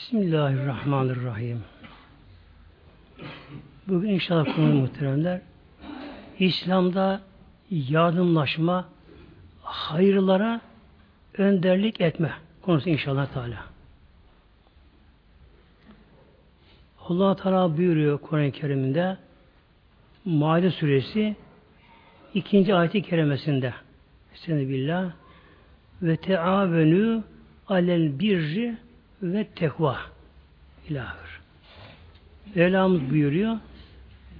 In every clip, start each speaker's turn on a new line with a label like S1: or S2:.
S1: Bismillahirrahmanirrahim. Bugün inşallah konu muhteremler İslam'da yardımlaşma hayırlara önderlik etme konusu inşallah Teala. Allah Teala buyuruyor Kur'an-ı Kerim'inde Maide suresi ikinci ayeti kerimesinde Seni billah ve teavenü alel birri ve tekva ilahır. Mevlamız buyuruyor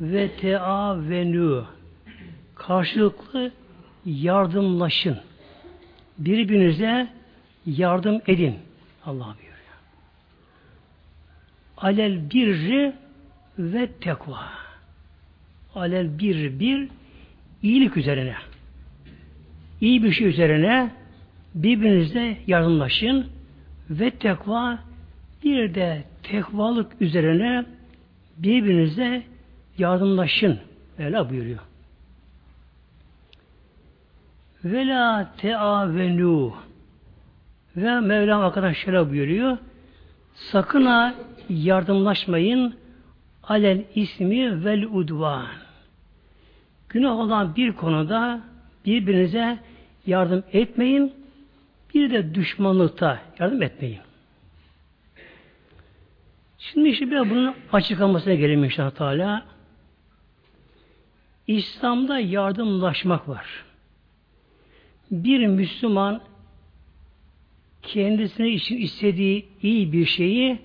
S1: ve teavenü karşılıklı yardımlaşın. Birbirinize yardım edin. Allah buyuruyor. Alel birri ve tekva. Alel bir bir iyilik üzerine. İyi bir şey üzerine birbirinize yardımlaşın ve tekva bir de tekvalık üzerine birbirinize yardımlaşın. Öyle buyuruyor. Ve la teavenu ve Mevlam arkadaş şöyle buyuruyor. Sakın ha yardımlaşmayın alel ismi vel udvan. Günah olan bir konuda birbirinize yardım etmeyin. Bir de düşmanlıkta yardım etmeyin. Şimdi işte biraz bunun açıklamasına gelelim inşallah Teala. İslam'da yardımlaşmak var. Bir Müslüman kendisine için istediği iyi bir şeyi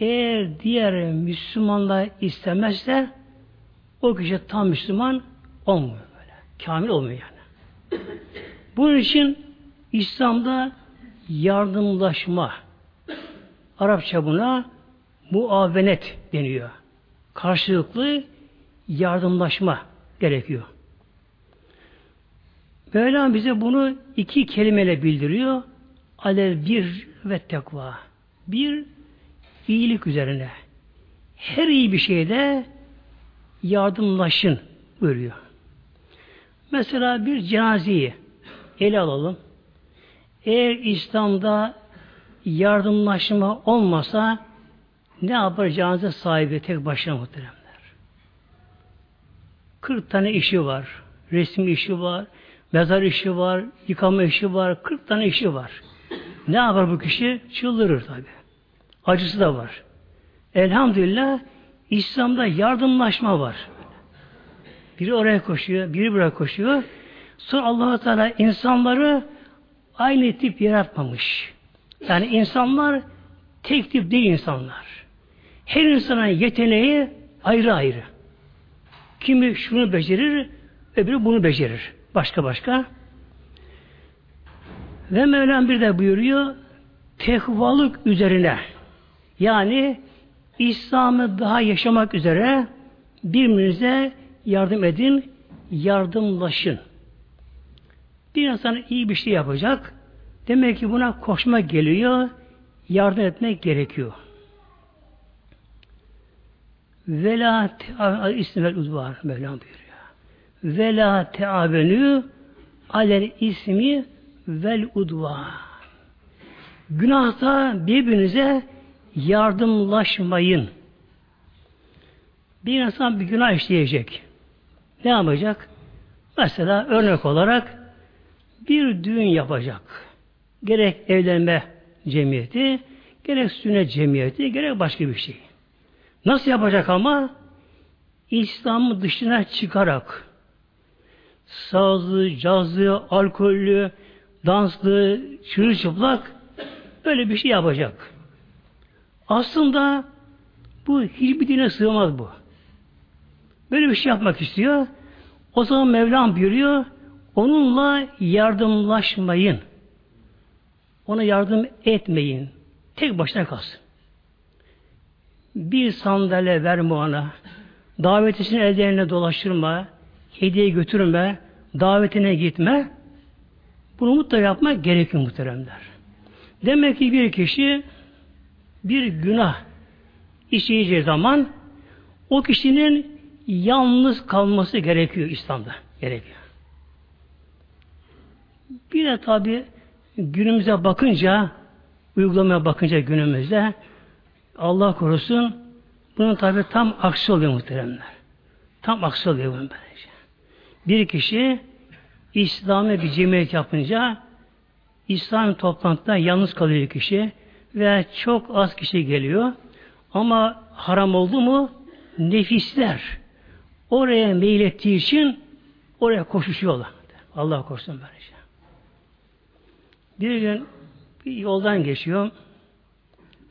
S1: eğer diğer Müslümanlar istemezse o kişi tam Müslüman olmuyor böyle. Kamil olmuyor yani. Bunun için İslam'da yardımlaşma Arapça buna muavenet deniyor. Karşılıklı yardımlaşma gerekiyor. Mevlam bize bunu iki kelimeyle bildiriyor. Alel bir ve tekva. Bir, iyilik üzerine. Her iyi bir şeyde yardımlaşın buyuruyor. Mesela bir cenazeyi ele alalım. Eğer İslam'da yardımlaşma olmasa ne yapar cenaze sahibi tek başına muhteremler? 40 tane işi var. Resim işi var. Mezar işi var. Yıkama işi var. 40 tane işi var. Ne yapar bu kişi? Çıldırır tabi. Acısı da var. Elhamdülillah İslam'da yardımlaşma var. Biri oraya koşuyor, biri buraya koşuyor. Sonra allah Teala insanları aynı tip yaratmamış. Yani insanlar tek tip değil insanlar. Her insanın yeteneği ayrı ayrı. Kimi şunu becerir, öbürü bunu becerir. Başka başka. Ve Mevlam bir de buyuruyor, tekvalık üzerine yani İslam'ı daha yaşamak üzere birbirinize yardım edin, yardımlaşın. Bir insan iyi bir şey yapacak, demek ki buna koşma geliyor, yardım etmek gerekiyor. Vela ismel uzvar Mevlam buyuruyor. Vela teavenü alel ismi vel udva. Günahta birbirinize yardımlaşmayın. Bir insan bir günah işleyecek. Ne yapacak? Mesela örnek olarak bir düğün yapacak. Gerek evlenme cemiyeti, gerek sünnet cemiyeti, gerek başka bir şey. Nasıl yapacak ama? İslam'ı dışına çıkarak sazlı, cazlı, alkollü, danslı, çırılçıplak böyle bir şey yapacak. Aslında bu hiçbir dine sığmaz bu. Böyle bir şey yapmak istiyor. O zaman Mevlam buyuruyor, onunla yardımlaşmayın. Ona yardım etmeyin. Tek başına kalsın bir sandalye verme ona, davetisini ellerine dolaştırma, hediye götürme, davetine gitme, bunu mutlaka yapmak gerekiyor muhteremler. Demek ki bir kişi bir günah işleyeceği zaman o kişinin yalnız kalması gerekiyor İslam'da. Gerekiyor. Bir de tabi günümüze bakınca, uygulamaya bakınca günümüzde Allah korusun bunun tabi tam aksi oluyor muhteremler. Tam aksi oluyor bunun böylece. Bir kişi İslami bir cemiyet yapınca İslam toplantıda yalnız kalıyor kişi ve çok az kişi geliyor. Ama haram oldu mu nefisler oraya meylettiği için oraya koşuşuyorlar. Allah korusun böylece. Bir gün bir yoldan geçiyor.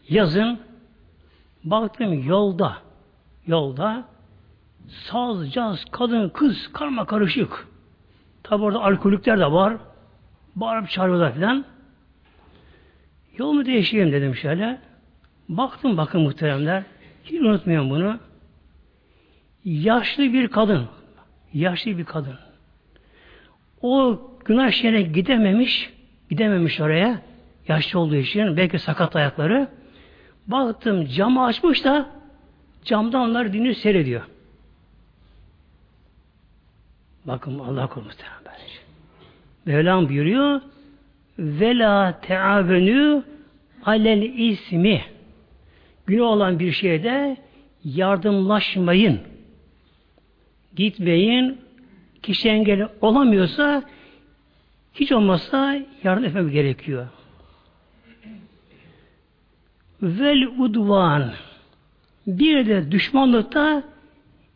S1: Yazın baktım yolda yolda saz, caz, kadın, kız karma karışık. Tabi orada alkolikler de var. Bağırıp çağırıyorlar filan. Yolumu değiştireyim dedim şöyle. Baktım bakın muhteremler. Hiç unutmuyorum bunu. Yaşlı bir kadın. Yaşlı bir kadın. O günah şeyine gidememiş. Gidememiş oraya. Yaşlı olduğu için. Belki sakat ayakları. Baktım camı açmış da camdan onlar dini seyrediyor. Bakın Allah korusun. Mevlam buyuruyor ve la teavenü alel ismi günah olan bir şeyde yardımlaşmayın. Gitmeyin. Kişi engel olamıyorsa hiç olmazsa yardım etmek gerekiyor. Vel udvan bir de düşmanlıkta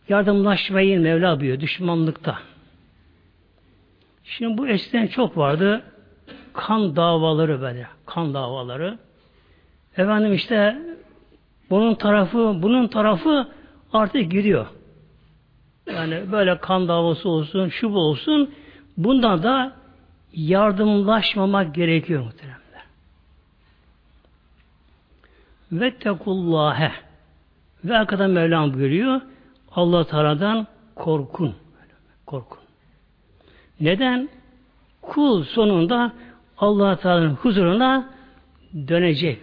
S1: yardımlaşmayın Mevla buyuruyor. Düşmanlıkta. Şimdi bu eskiden çok vardı. Kan davaları böyle. Kan davaları. Efendim işte bunun tarafı, bunun tarafı artık gidiyor. Yani böyle kan davası olsun, şu bu olsun. Bundan da yardımlaşmamak gerekiyor muhteremler. Ve tekullâhe ve arkadan Mevlam buyuruyor Allah Teala'dan korkun. Korkun. Neden? Kul sonunda allah Teala'nın huzuruna dönecek.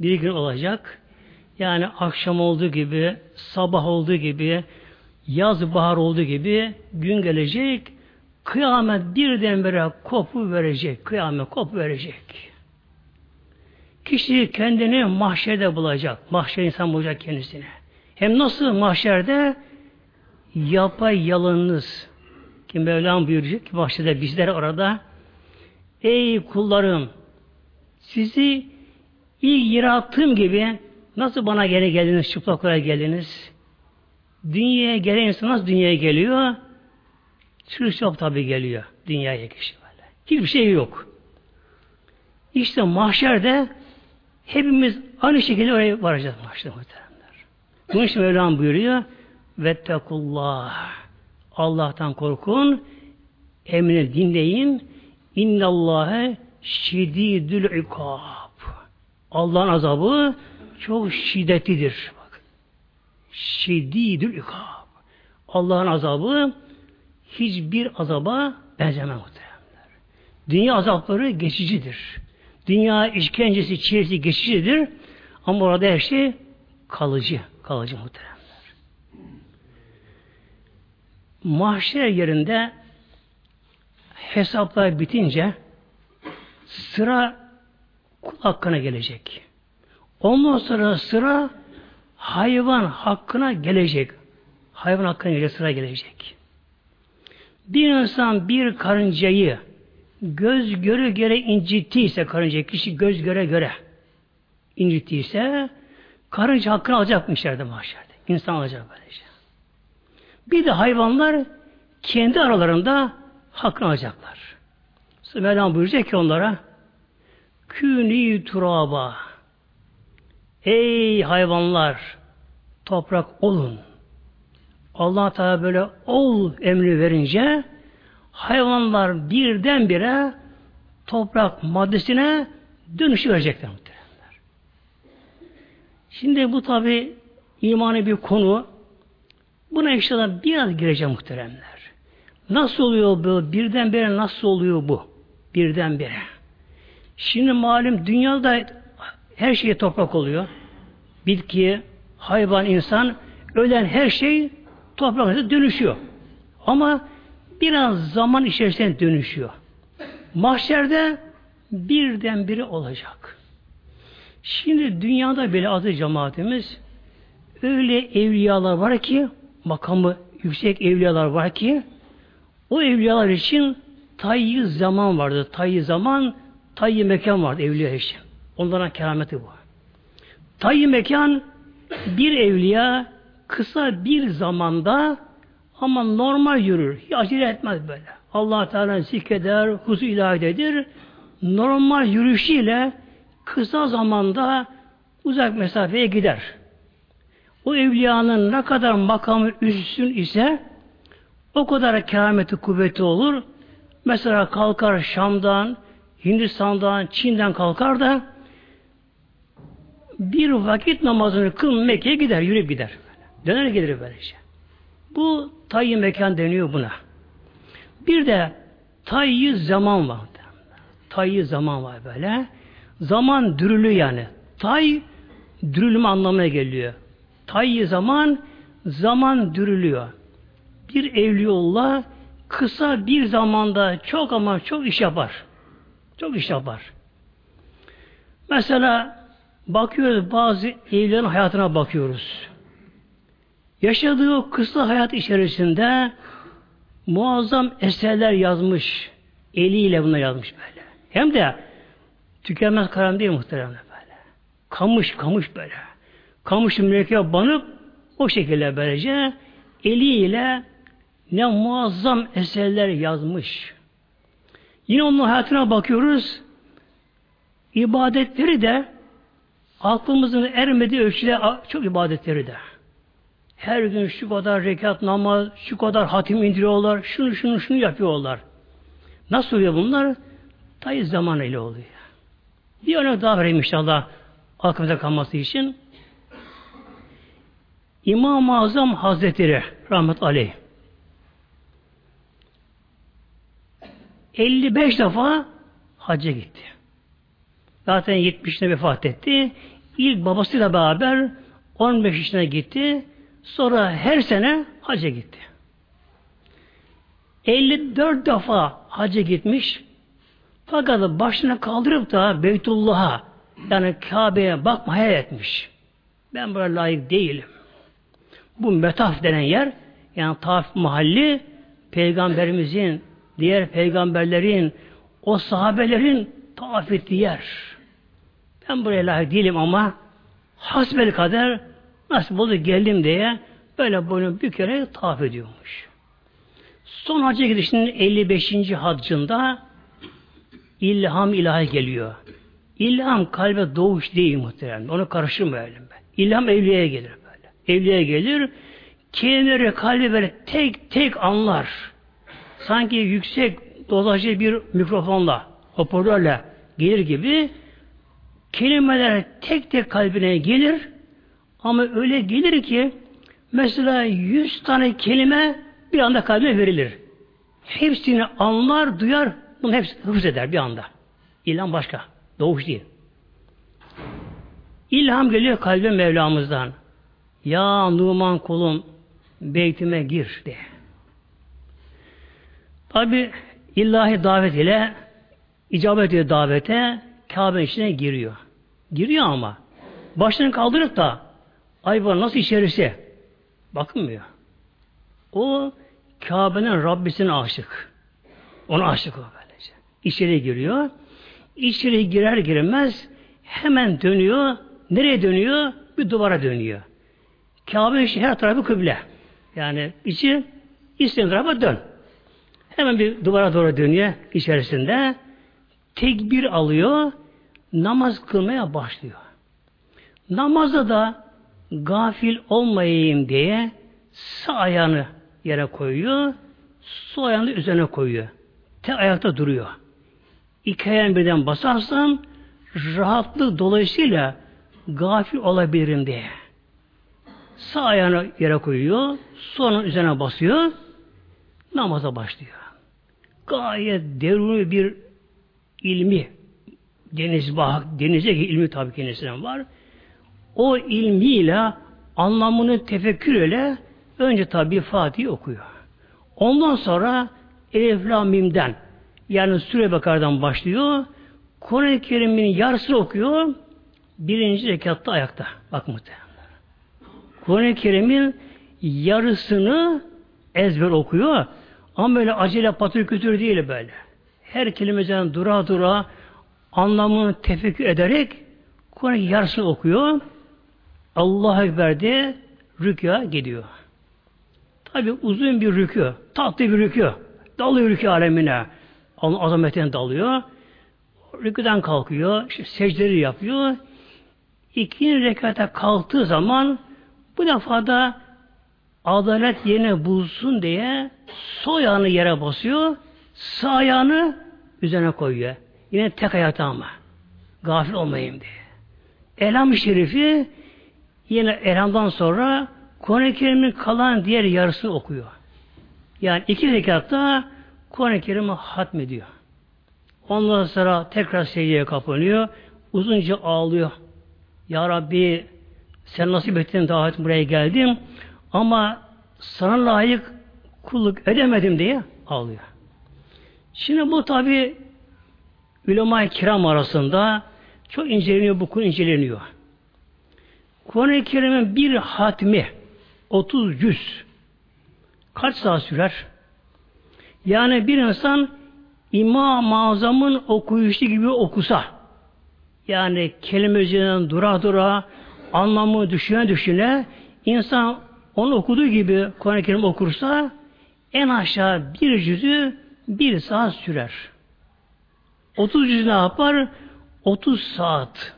S1: Bir gün olacak. Yani akşam olduğu gibi, sabah olduğu gibi, yaz bahar olduğu gibi gün gelecek. Kıyamet birdenbire kopu verecek. Kıyamet kopu verecek. Kişi kendini mahşerde bulacak. Mahşer insan bulacak kendisini. Hem nasıl mahşerde? Yapay yalınız, ki Mevlam buyuracak ki bahçede bizler orada Ey kullarım sizi ilk yarattığım gibi nasıl bana gene geldiniz, çıplak olarak geldiniz? Dünyaya gelen insan nasıl dünyaya geliyor? Çırışçap tabi geliyor dünyaya kişi böyle. Hiçbir şey yok. İşte mahşerde hepimiz aynı şekilde oraya varacağız mahşerde muhteremler. Bunun için Mevlam buyuruyor Vettekullah Allah'tan korkun, emrini dinleyin. İnnallâhe şididül ikab. Allah'ın azabı çok şiddetlidir. Bak. Şididül ikab. Allah'ın azabı hiçbir azaba benzemez muhteremler. Dünya azapları geçicidir. Dünya işkencesi, çilesi geçicidir. Ama orada her şey kalıcı. Kalıcı muhterem mahşer yerinde hesaplar bitince sıra kul hakkına gelecek. Ondan sonra sıra hayvan hakkına gelecek. Hayvan hakkına gelecek, sıra gelecek. Bir insan bir karıncayı göz göre göre incittiyse karınca kişi göz göre göre incittiyse karınca hakkını alacakmış yerde mahşerde. İnsan alacak böylece. Bir de hayvanlar kendi aralarında hakkını alacaklar. Mevlam buyuracak ki onlara Küni turaba Ey hayvanlar toprak olun. Allah Teala böyle ol emri verince hayvanlar birdenbire toprak maddesine dönüşü verecekler muhteremler. Şimdi bu tabi imanı bir konu. Buna inşallah biraz gireceğim muhteremler. Nasıl oluyor bu? Birdenbire nasıl oluyor bu? Birdenbire. Şimdi malum dünyada her şey toprak oluyor. Bitki, hayvan, insan, ölen her şey toprakta dönüşüyor. Ama biraz zaman içerisinde dönüşüyor. Mahşerde birdenbire olacak. Şimdi dünyada bile adı cemaatimiz öyle evliyalar var ki makamı yüksek evliyalar var ki o evliyalar için tayyi zaman vardı. Tayyi zaman, tayyi mekan vardı evliya için. Onların kerameti bu. Tayyi mekan bir evliya kısa bir zamanda ama normal yürür. Hiç acele etmez böyle. allah Teala zikreder, huzur ilahidedir. Normal yürüyüşüyle kısa zamanda uzak mesafeye gider. O evliyanın ne kadar makamı üstün ise o kadar kerameti kuvveti olur. Mesela kalkar Şam'dan, Hindistan'dan, Çin'den kalkar da bir vakit namazını kıl Mekke'ye gider, yürüyüp gider. Döner gelir böylece. Bu tayyi mekan deniyor buna. Bir de tayyi zaman var. Tayyi zaman var böyle. Zaman dürülü yani. Tay dürülme anlamına geliyor. Tayyi zaman zaman dürülüyor. Bir evliullah kısa bir zamanda çok ama çok iş yapar. Çok iş yapar. Mesela bakıyoruz bazı evlilerin hayatına bakıyoruz. Yaşadığı o kısa hayat içerisinde muazzam eserler yazmış. Eliyle bunu yazmış böyle. Hem de tükenmez karam değil muhtemelen böyle. Kamış kamış böyle. Kamışı mürekkep banıp o şekilde böylece eliyle ne muazzam eserler yazmış. Yine onun hayatına bakıyoruz. İbadetleri de aklımızın ermediği ölçüde çok ibadetleri de. Her gün şu kadar rekat namaz, şu kadar hatim indiriyorlar, şunu şunu şunu yapıyorlar. Nasıl oluyor bunlar? Tayi zaman ile oluyor. Bir örnek daha vereyim inşallah aklımıza kalması için. İmam-ı Azam Hazretleri rahmet aleyh 55 defa hacca gitti. Zaten 70'ine vefat etti. İlk babasıyla beraber 15 yaşına gitti. Sonra her sene hacca gitti. 54 defa hacca gitmiş. Fakat başına kaldırıp da Beytullah'a yani Kabe'ye bakmaya etmiş. Ben buraya layık değilim. Bu metaf denen yer yani Taif mahalli peygamberimizin diğer peygamberlerin o sahabelerin tavaf ettiği yer. Ben buraya layık değilim ama hasbel kader nasıl oldu geldim diye böyle boynu bükerek tavaf ediyormuş. Son hacca gidişinin 55. haccında ilham ilahi geliyor. İlham kalbe doğuş değil muhtemelen. Onu karıştırmayalım. İlham evliyeye gelir böyle. Evliyeye gelir. Kelimeleri kalbi böyle tek tek anlar. Sanki yüksek dozajlı bir mikrofonla, hoparlörle gelir gibi kelimeler tek tek kalbine gelir ama öyle gelir ki mesela yüz tane kelime bir anda kalbine verilir. Hepsini anlar, duyar, bunu hepsi hıfz eder bir anda. İlham başka. Doğuş değil. İlham geliyor kalbe Mevlamızdan. Ya Numan kulum beytime gir de. Tabi ilahi davet ile icabet ediyor davete Kabe içine giriyor. Giriyor ama başını kaldırıp da ay bu nasıl içerisi bakınmıyor. O Kabe'nin Rabbisine aşık. Ona aşık o böylece. İçeri giriyor. İçeri girer girmez hemen dönüyor. Nereye dönüyor? Bir duvara dönüyor. Kabe her tarafı kıble. Yani içi istediğin tarafa dön. Hemen bir duvara doğru dönüyor içerisinde. Tekbir alıyor. Namaz kılmaya başlıyor. Namazda da gafil olmayayım diye sağ ayağını yere koyuyor. Sol ayağını üzerine koyuyor. Tek ayakta duruyor. İki ayağını birden basarsam rahatlık dolayısıyla gafil olabilirim diye. Sağ ayağını yere koyuyor. Sonra üzerine basıyor. Namaza başlıyor. Gayet deruni bir ilmi deniz bak denize ilmi tabi kendisine var. O ilmiyle anlamını tefekkür ile önce tabi Fatih okuyor. Ondan sonra Elif Mim'den yani Süre Bakar'dan başlıyor. Kur'an-ı Kerim'in yarısını okuyor. birinci rekatta ayakta. Bak muhtemelen. Kur'an-ı Kerim'in yarısını ezber okuyor. Ama böyle acele patır kütür değil böyle. Her kelimeden dura dura anlamını tefekkür ederek Kur'an'ın yarısını okuyor. Allah Ekber diye rükya gidiyor. Tabi uzun bir rükü, tatlı bir rükü. Dalıyor rükü alemine. Onun azametine dalıyor. Rüküden kalkıyor, işte secdeleri yapıyor. İkinci rekata kalktığı zaman bu defa da adalet yerine bulsun diye sol ayağını yere basıyor, sağ ayağını üzerine koyuyor. Yine tek ayakta ama. Gafil olmayayım diye. Elham-ı Şerifi yine elhamdan sonra Kur'an-ı Kerim'in kalan diğer yarısını okuyor. Yani iki rekatta Kur'an-ı Kerim'i hatmediyor. Ondan sonra tekrar secdeye kapanıyor. Uzunca ağlıyor. Ya Rabbi sen nasip ettin davet buraya geldim ama sana layık kulluk edemedim diye ağlıyor. Şimdi bu tabi ulema kiram arasında çok inceleniyor, bu konu inceleniyor. Kur'an-ı Kerim'in bir hatmi 30 cüz kaç saat sürer? Yani bir insan İmam-ı Azam'ın okuyuşu gibi okusa yani kelime üzerinden dura dura anlamı düşüne düşüne insan onu okuduğu gibi Kur'an-ı Kerim okursa en aşağı bir cüzü bir saat sürer. 30 cüz ne yapar? 30 saat.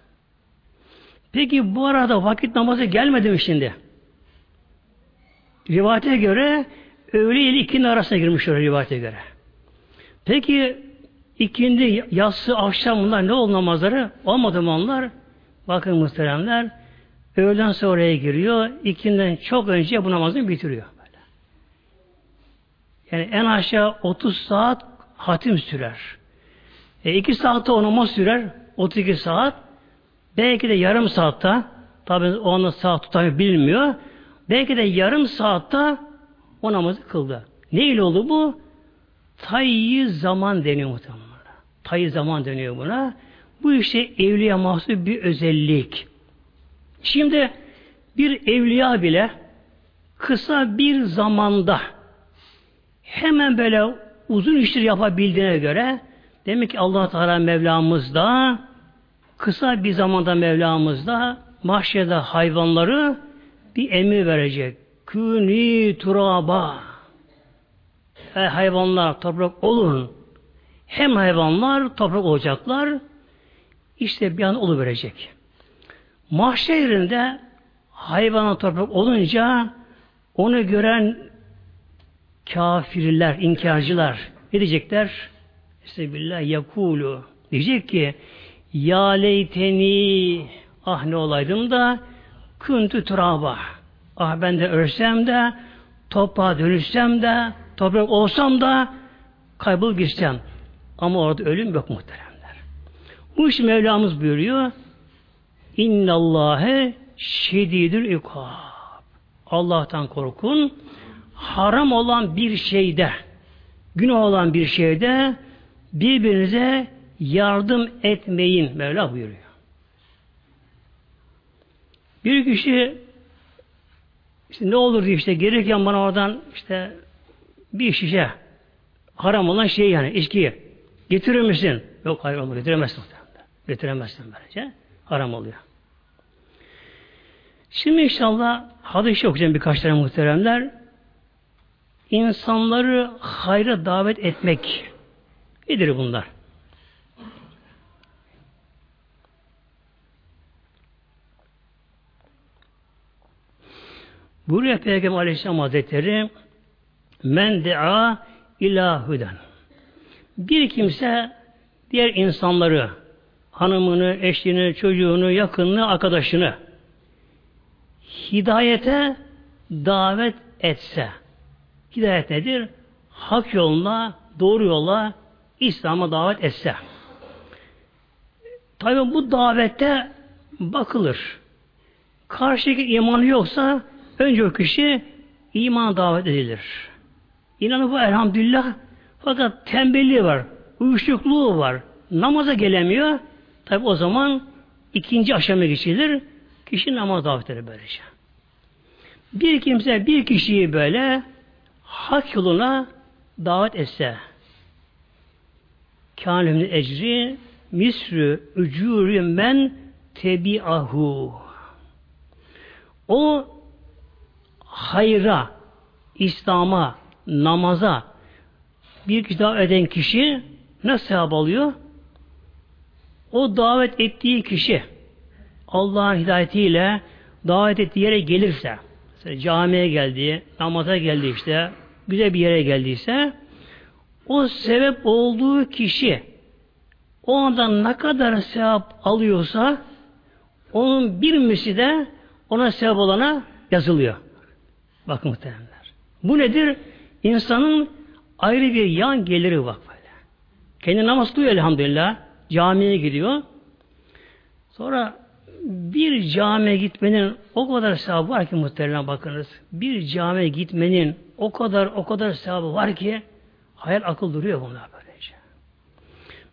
S1: Peki bu arada vakit namazı gelmedi mi şimdi? Rivayete göre öğle ile ikinin arasına girmiş öyle rivayete göre. Peki ikindi, yatsı, akşam bunlar ne oldu namazları? Olmadı mı onlar? Bakın muhteremler öğleden sonraya giriyor. ikinden çok önce bu namazını bitiriyor. Yani en aşağı 30 saat hatim sürer. E, 2 saatte o namaz sürer. 32 saat. Belki de yarım saatte tabi o anda saat tutamıyor bilmiyor. Belki de yarım saatte o namazı kıldı. Ne ile oldu bu? Tayyi zaman deniyor muhtemelen. Tayyi zaman deniyor buna. Bu işte evliya mahsus bir özellik. Şimdi bir evliya bile kısa bir zamanda hemen böyle uzun işler yapabildiğine göre demek ki Allah Teala Mevlamız da kısa bir zamanda Mevlamız da mahşede hayvanları bir emir verecek. Küni turaba. Ey hayvanlar toprak olun. Hem hayvanlar toprak olacaklar. İşte bir an olu verecek. Mahşerinde hayvana toprak olunca onu gören kafirler, inkarcılar ne diyecekler? Estağfirullah yakulu. Diyecek ki ya leyteni ah ne olaydım da küntü turaba. Ah ben de ölsem de toprağa dönüşsem de toprak olsam da kaybol gitsem. Ama orada ölüm yok muhteremler. Bu iş Mevlamız buyuruyor. İnnallâhe şedidül ikab. Allah'tan korkun. Haram olan bir şeyde, günah olan bir şeyde birbirinize yardım etmeyin. Mevla buyuruyor. Bir kişi işte ne olur diye işte gelirken bana oradan işte bir şişe haram olan şey yani içkiyi getirir misin? Yok hayır olmaz getiremezsin. Getiremezsin böylece. Haram oluyor. Şimdi inşallah hadis okuyacağım birkaç tane muhteremler. İnsanları hayra davet etmek. Nedir bunlar? Buraya Peygamber Aleyhisselam Hazretleri men dea ilahüden. Bir kimse diğer insanları hanımını, eşini, çocuğunu, yakınını, arkadaşını hidayete davet etse. Hidayet nedir? Hak yoluna, doğru yola, İslam'a davet etse. Tabi bu davette bakılır. Karşıdaki imanı yoksa önce o kişi iman davet edilir. İnanı bu elhamdülillah fakat tembelliği var, uyuşukluğu var, namaza gelemiyor. Tabi o zaman ikinci aşama geçilir. Kişi namaz davet eder böylece. Bir kimse bir kişiyi böyle hak yoluna davet etse kânümün ecri misrü ücûrü men tebi'ahu o hayra, İslam'a, namaza bir davet eden kişi nasıl sevap alıyor? O davet ettiği kişi Allah'ın hidayetiyle davet ettiği yere gelirse camiye geldi, namaza geldi işte güzel bir yere geldiyse o sebep olduğu kişi o anda ne kadar sevap alıyorsa onun bir misli de ona sevap olana yazılıyor. Bakın muhtemelenler. Bu nedir? İnsanın ayrı bir yan geliri var böyle. Kendi namaz kılıyor elhamdülillah. Camiye gidiyor. Sonra bir camiye gitmenin o kadar sevabı var ki muhtemelen bakınız. Bir camiye gitmenin o kadar o kadar sevabı var ki hayal akıl duruyor bunlar böylece.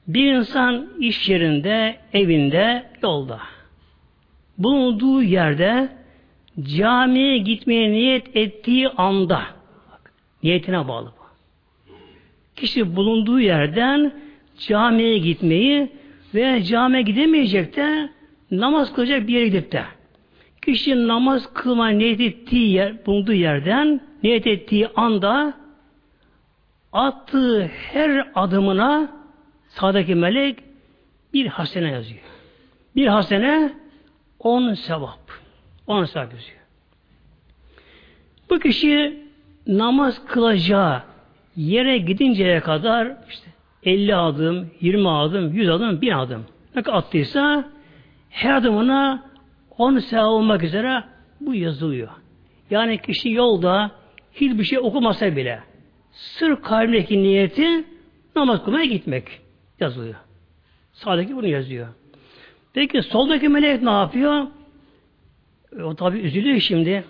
S1: Bir insan iş yerinde, evinde, yolda bulunduğu yerde camiye gitmeye niyet ettiği anda niyetine bağlı bu. Kişi bulunduğu yerden camiye gitmeyi ve camiye gidemeyecek de namaz kılacak bir yere gidip de kişi namaz kılma niyet ettiği yer, bulunduğu yerden niyet ettiği anda attığı her adımına sağdaki melek bir hasene yazıyor. Bir hasene on sevap. On sevap yazıyor. Bu kişi namaz kılacağı yere gidinceye kadar işte 50 adım, 20 adım, 100 adım, 1000 adım ne kadar attıysa her adımına 10 sevap olmak üzere bu yazılıyor. Yani kişi yolda hiçbir şey okumasa bile sır kalbindeki niyeti namaz kılmaya gitmek yazılıyor. Sağdaki bunu yazıyor. Peki soldaki melek ne yapıyor? E, o tabi üzülüyor şimdi.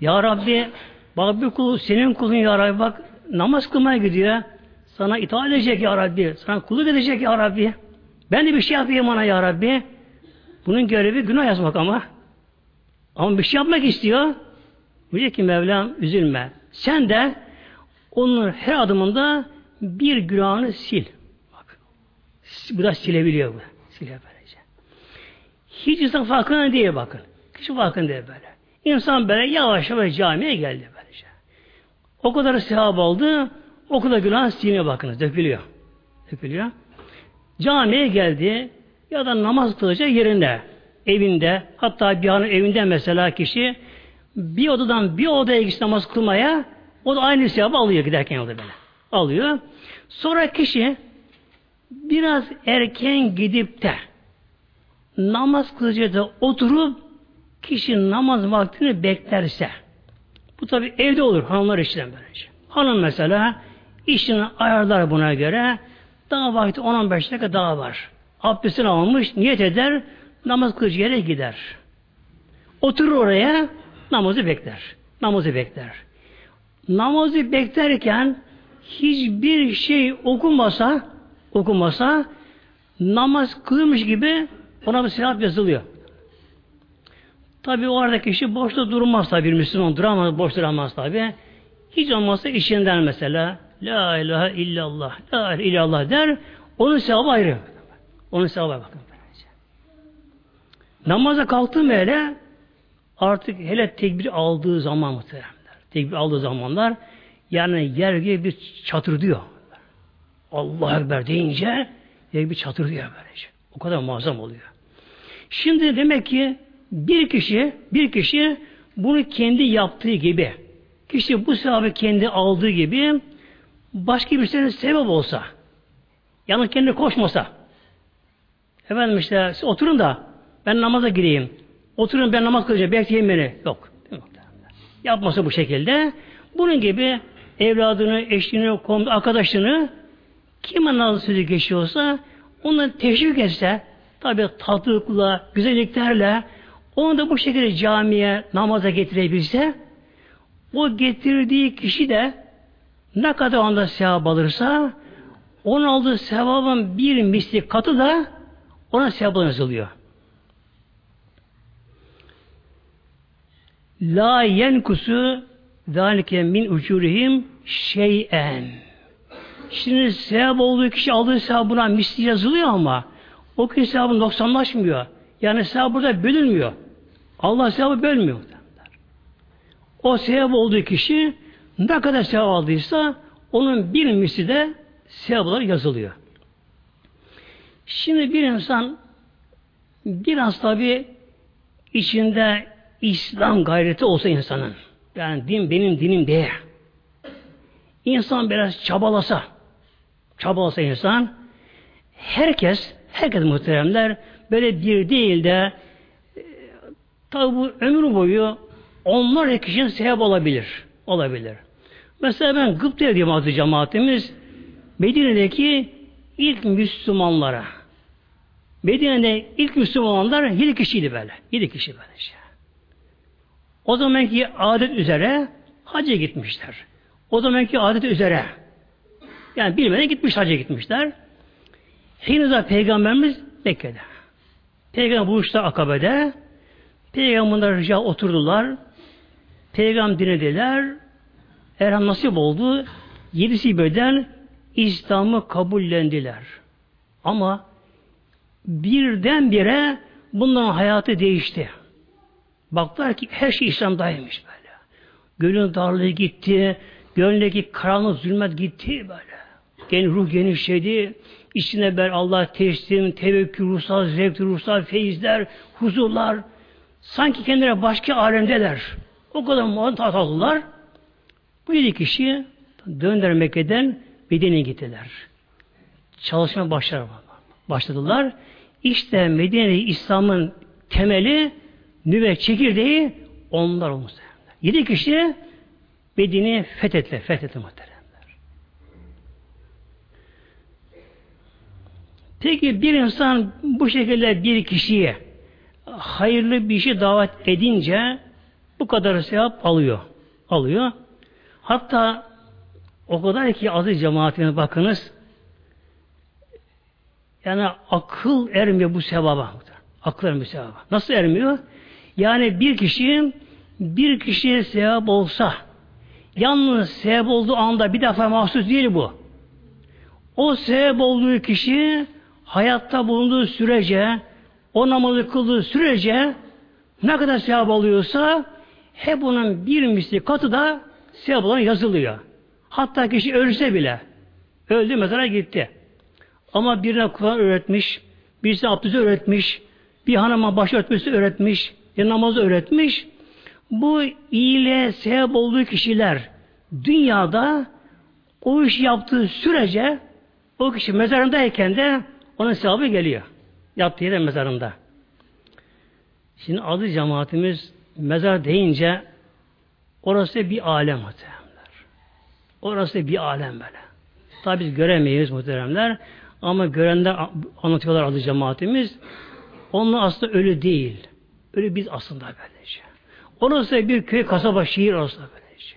S1: Ya Rabbi bak bir kulu senin kulun ya Rabbi bak namaz kılmaya gidiyor. Sana itaat edecek ya Rabbi. Sana kulluk edecek ya Rabbi. Ben de bir şey yapayım ona ya Rabbi. Bunun görevi günah yazmak ama. Ama bir şey yapmak istiyor. Diyecek ki Mevlam üzülme. Sen de onun her adımında bir günahını sil. Bak. Bu da silebiliyor bu. Silebiliyor böylece. Hiç insan farkında değil bakın. Kişi farkında böyle. İnsan böyle yavaş yavaş camiye geldi böylece. O kadar sevap aldı, o kadar günah siliniyor bakınız. Dökülüyor. Dökülüyor. Camiye geldi ya da namaz kılacak yerinde, evinde, hatta bir an evinde mesela kişi bir odadan bir odaya gitsin namaz kılmaya o da aynı sevabı alıyor giderken yolda böyle. Alıyor. Sonra kişi biraz erken gidip de namaz kılacağında oturup kişi namaz vaktini beklerse bu tabi evde olur hanımlar işten böylece. Hanım mesela işini ayarlar buna göre daha vakti 10-15 dakika daha var. Abdestini almış, niyet eder, namaz kılıcı yere gider. Oturur oraya, namazı bekler. Namazı bekler. Namazı beklerken hiçbir şey okumasa okumasa namaz kılmış gibi ona bir sevap yazılıyor. Tabi o arada kişi boşta durmaz tabi bir Müslüman duramaz, boş duramaz tabi. Hiç olmazsa işinden mesela La ilahe illallah, La ilahe illallah der, onun sevabı ayrı. Onun sevabı bakın. Namaza kalktım hele artık hele tekbir aldığı zaman muhteremler. Tekbir aldığı zamanlar yani yer gibi bir çatır diyor. Allah Ekber deyince yer bir çatır diyor böylece. O kadar muazzam oluyor. Şimdi demek ki bir kişi bir kişi bunu kendi yaptığı gibi kişi bu sevabı kendi aldığı gibi başka birisinin sebep olsa yalnız kendi koşmasa efendim işte oturun da ben namaza gireyim. Oturun ben namaz kılacağım. Bekleyin beni. Yok. Yapmasa bu şekilde bunun gibi evladını, eşini, arkadaşını kime nazlı sözü geçiyorsa onu teşvik etse tabi tatlıkla, güzelliklerle onu da bu şekilde camiye, namaza getirebilse o getirdiği kişi de ne kadar onda sevap alırsa onun aldığı sevabın bir misli katı da ona sevap yazılıyor. La yenkusu zalike min ucurihim şeyen. Şimdi sevap olduğu kişi aldığı sevabına misli yazılıyor ama o kişi sevabı noksanlaşmıyor. Yani sevap burada bölünmüyor. Allah sevabı bölmüyor. O sevap olduğu kişi ne kadar sevap aldıysa onun bir misli de sevaplar yazılıyor. Şimdi bir insan biraz tabi içinde İslam gayreti olsa insanın yani din benim dinim diye insan biraz çabalasa çabalasa insan herkes herkes muhteremler böyle bir değil de tabi bu ömür boyu onlar kişinin sevap olabilir. Olabilir. Mesela ben Gıpta diyeyim adı cemaatimiz Medine'deki ilk Müslümanlara Medine'de ilk Müslümanlar yedi kişiydi böyle. Yedi kişi böyle işte. O zamanki adet üzere hacca gitmişler. O zamanki adet üzere yani bilmeden gitmiş hacca gitmişler. Henüz Peygamberimiz Mekke'de. Peygamber buluştu Akabe'de. Peygamberler rica oturdular. Peygamber dinlediler. Erham nasip oldu. Yedisi birden İslam'ı kabullendiler. Ama birdenbire bunların hayatı değişti. Baktılar ki her şey İslam'daymış böyle. Gönlün darlığı gitti, gönlündeki karanlık zulmet gitti böyle. Yani ruh genişledi, içine ber Allah teslim, tevekkül, ruhsal zevk, ruhsal feyizler, huzurlar. Sanki kendileri başka alemdeler. O kadar muhatat aldılar. Bu yedi kişi döndüler Mekke'den Medine'ye gittiler. Çalışma başladılar. İşte Medine İslam'ın temeli nüve çekirdeği onlar olmuş. Yedi kişi Medine'yi fethettiler. Fethetti muhteremler. Peki bir insan bu şekilde bir kişiye hayırlı bir şey davet edince bu kadar sevap alıyor. Alıyor. Hatta o kadar ki aziz cemaatine bakınız yani akıl ermiyor bu sevaba. Akıl ermiyor sevaba. Nasıl ermiyor? Yani bir kişinin bir kişiye sevap olsa yalnız sevap olduğu anda bir defa mahsus değil bu. O sevap olduğu kişi hayatta bulunduğu sürece o namazı kıldığı sürece ne kadar sevap alıyorsa hep onun bir misli katı da sevap olan yazılıyor. Hatta kişi ölse bile öldü mezara gitti. Ama birine Kur'an öğretmiş, birisi abdesti öğretmiş, bir hanıma baş örtmesi öğretmiş, bir namazı öğretmiş. Bu iyiliğe sebep olduğu kişiler dünyada o iş yaptığı sürece o kişi mezarındayken de onun sevabı geliyor. Yaptığı yere mezarında. Şimdi adı cemaatimiz mezar deyince orası bir alem muhteremler. Orası bir alem böyle. Tabi biz göremeyiz muhteremler. Ama görenler anlatıyorlar adı cemaatimiz. Onlar aslında ölü değil. Ölü biz aslında böylece. Orası bir köy, kasaba, şehir orası böylece.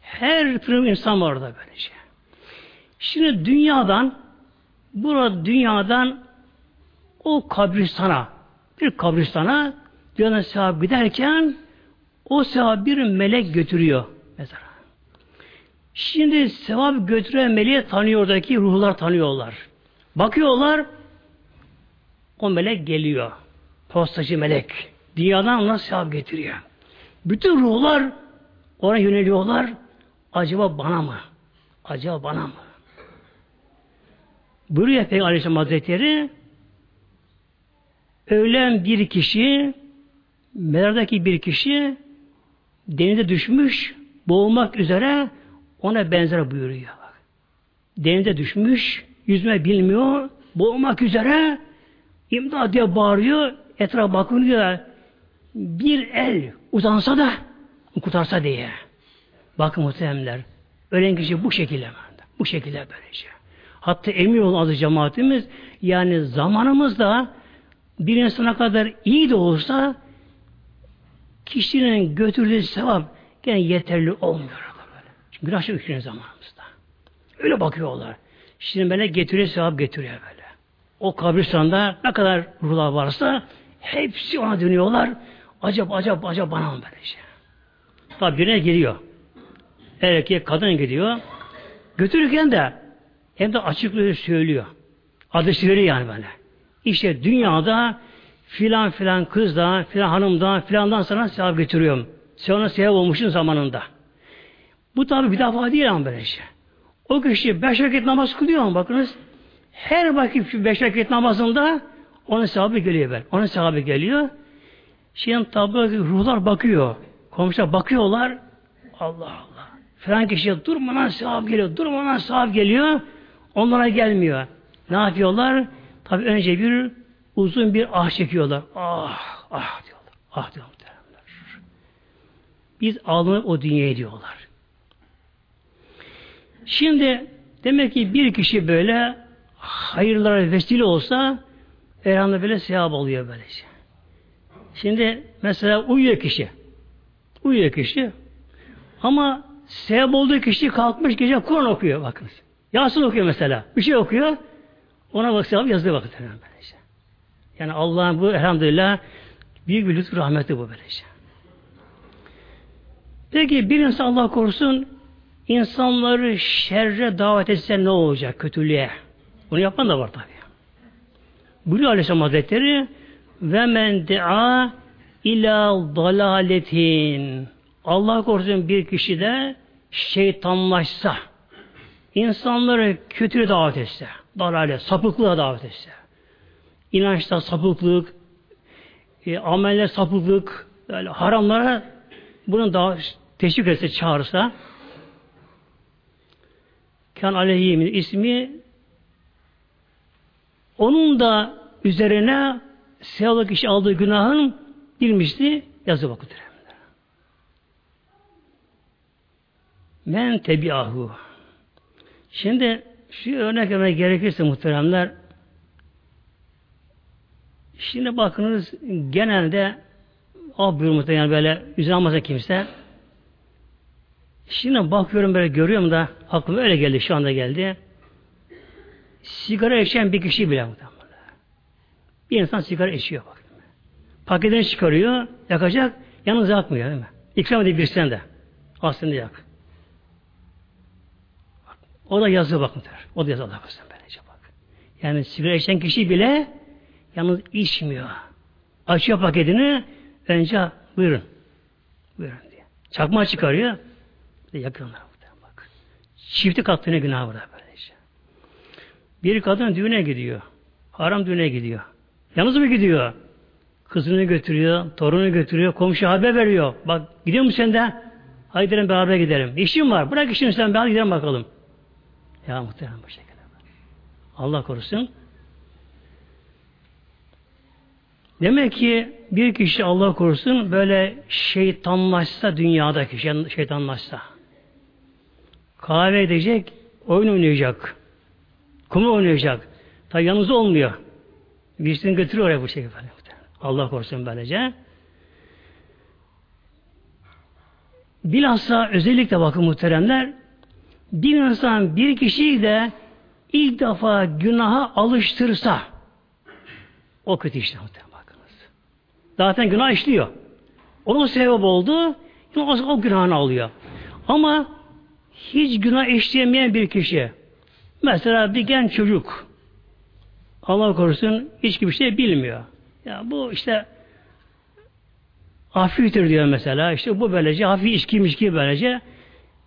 S1: Her türlü insan var orada böylece. Şimdi dünyadan burada dünyadan o kabristana bir kabristana dünyadan sevap giderken o sevap bir melek götürüyor mezara. Şimdi sevap götüren meleği tanıyor oradaki ruhlar tanıyorlar. Bakıyorlar o melek geliyor. Postacı melek. Dünyadan ona sevap getiriyor. Bütün ruhlar ona yöneliyorlar. Acaba bana mı? Acaba bana mı? Buyuruyor Peygamber Aleyhisselam Hazretleri ölen bir kişi mezardaki bir kişi denize düşmüş boğulmak üzere ona benzer buyuruyor. Denize düşmüş yüzme bilmiyor, boğmak üzere imdat diye bağırıyor, etrafa bakınıyor, bir el uzansa da kurtarsa diye. Bakın muhteremler, ölen kişi bu şekilde bu şekilde böylece. Hatta emin olun adı cemaatimiz, yani zamanımızda bir insana kadar iyi de olsa kişinin götürdüğü sevap gene yeterli olmuyor. Çünkü günah çok zamanımızda. Öyle bakıyorlar. Şimdi böyle getiriyor, sevap getiriyor böyle. O kabristanda ne kadar ruhlar varsa hepsi ona dönüyorlar. Acaba acaba acaba bana mı böyle şey? Tabi birine geliyor. Erkek kadın gidiyor. Götürürken de hem de açıklığı söylüyor. Adresi veriyor yani böyle. İşte dünyada filan filan kızdan, filan hanımdan, filandan sana sevap getiriyorum. Sen ona sevap olmuşsun zamanında. Bu tabi bir defa değil ama böyle şey. O kişi beş vakit namaz kılıyor ama bakınız her vakit beş vakit namazında onun sevabı geliyor ben. Onun sevabı geliyor. Şimdi tabi ruhlar bakıyor. Komşular bakıyorlar. Allah Allah. Falan kişiye durmadan sevap geliyor. Durmadan sevap geliyor. Onlara gelmiyor. Ne yapıyorlar? Tabi önce bir uzun bir ah çekiyorlar. Ah, ah diyorlar. Ah diyorlar. Biz alınıp o dünyaya diyorlar. Şimdi demek ki bir kişi böyle hayırlara vesile olsa herhalde böyle sevap oluyor böylece. Şimdi mesela uyuyor kişi. Uyuyor kişi. Ama sevap olduğu kişi kalkmış gece Kur'an okuyor bakınız. Yasin okuyor mesela. Bir şey okuyor. Ona bak sevap yazdığı vakit. Böylece. Yani Allah'ın bu elhamdülillah büyük bir lütfu rahmeti bu böylece. Peki bir insan Allah korusun insanları şerre davet etse ne olacak? Kötülüğe. Bunu yapan da var tabi. Buyuruyor Aleyhisselam Hazretleri ve men dea ila dalaletin Allah korusun bir kişi de şeytanlaşsa insanları kötüye davet etse dalalet, sapıklığa davet etse inançta sapıklık e, ameller sapıklık böyle haramlara bunun daha teşvik etse çağırsa kan aleyhimin ismi onun da üzerine sevabı kişi aldığı günahın bilmişti yazı bakıdır. Men tebiahu. Şimdi şu örnek vermek gerekirse muhteremler şimdi bakınız genelde ah buyur yani böyle üzerine almasa kimse Şimdi bakıyorum böyle görüyorum da aklıma öyle geldi şu anda geldi. Sigara içen bir kişi bile muhtemelen. Bir insan sigara içiyor bak. Paketini çıkarıyor, yakacak, yalnız yakmıyor değil mi? İkram edip birisinden de. Aslında yak. O da yazıyor bak muhtemelen. O da yazıyor Allah korusun böylece bak. Yani sigara içen kişi bile yalnız içmiyor. Açıyor paketini, önce buyurun. Buyurun diye. Çakma çıkarıyor, Yakınlar bak. Çifti kattığına günah burada böylece. Bir kadın düğüne gidiyor. Haram düğüne gidiyor. Yalnız mı gidiyor? Kızını götürüyor, torunu götürüyor, komşu haber veriyor. Bak gidiyor musun sen de? Haydi beraber gidelim. İşim var. Bırak işini sen beraber gidelim bakalım. Ya muhtemelen bu şekilde. Allah korusun. Demek ki bir kişi Allah korusun böyle şeytanlaşsa dünyada kişi şeytanlaşsa kahve edecek, oyun oynayacak. Kumar oynayacak. Tabi yanınızda olmuyor. Birisini götürüyor oraya bu şekilde. Allah korusun böylece. Bilhassa özellikle bakın muhteremler bir insan bir kişiyi de ilk defa günaha alıştırsa o kötü işte bakınız. Zaten günah işliyor. Onun sebep oldu o, o günahını alıyor. Ama hiç günah işleyemeyen bir kişi mesela bir genç çocuk Allah korusun hiç bir şey bilmiyor. Ya bu işte hafiftir diyor mesela. İşte bu böylece hafif içki içki böylece.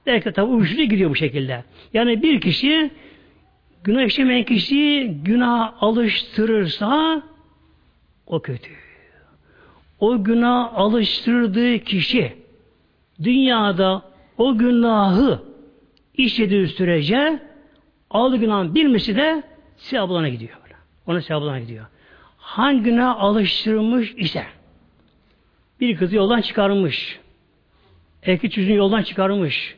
S1: Belki tabi uyuşturucu gidiyor bu şekilde. Yani bir kişi günah işlemeyen kişiyi günah alıştırırsa o kötü. O günah alıştırdığı kişi dünyada o günahı işlediği sürece aldığı günah bilmesi de sevabına gidiyor. Ona sevabına gidiyor. Hangi günah alıştırılmış ise bir kızı yoldan çıkarmış. Erkek çocuğunu yoldan çıkarmış.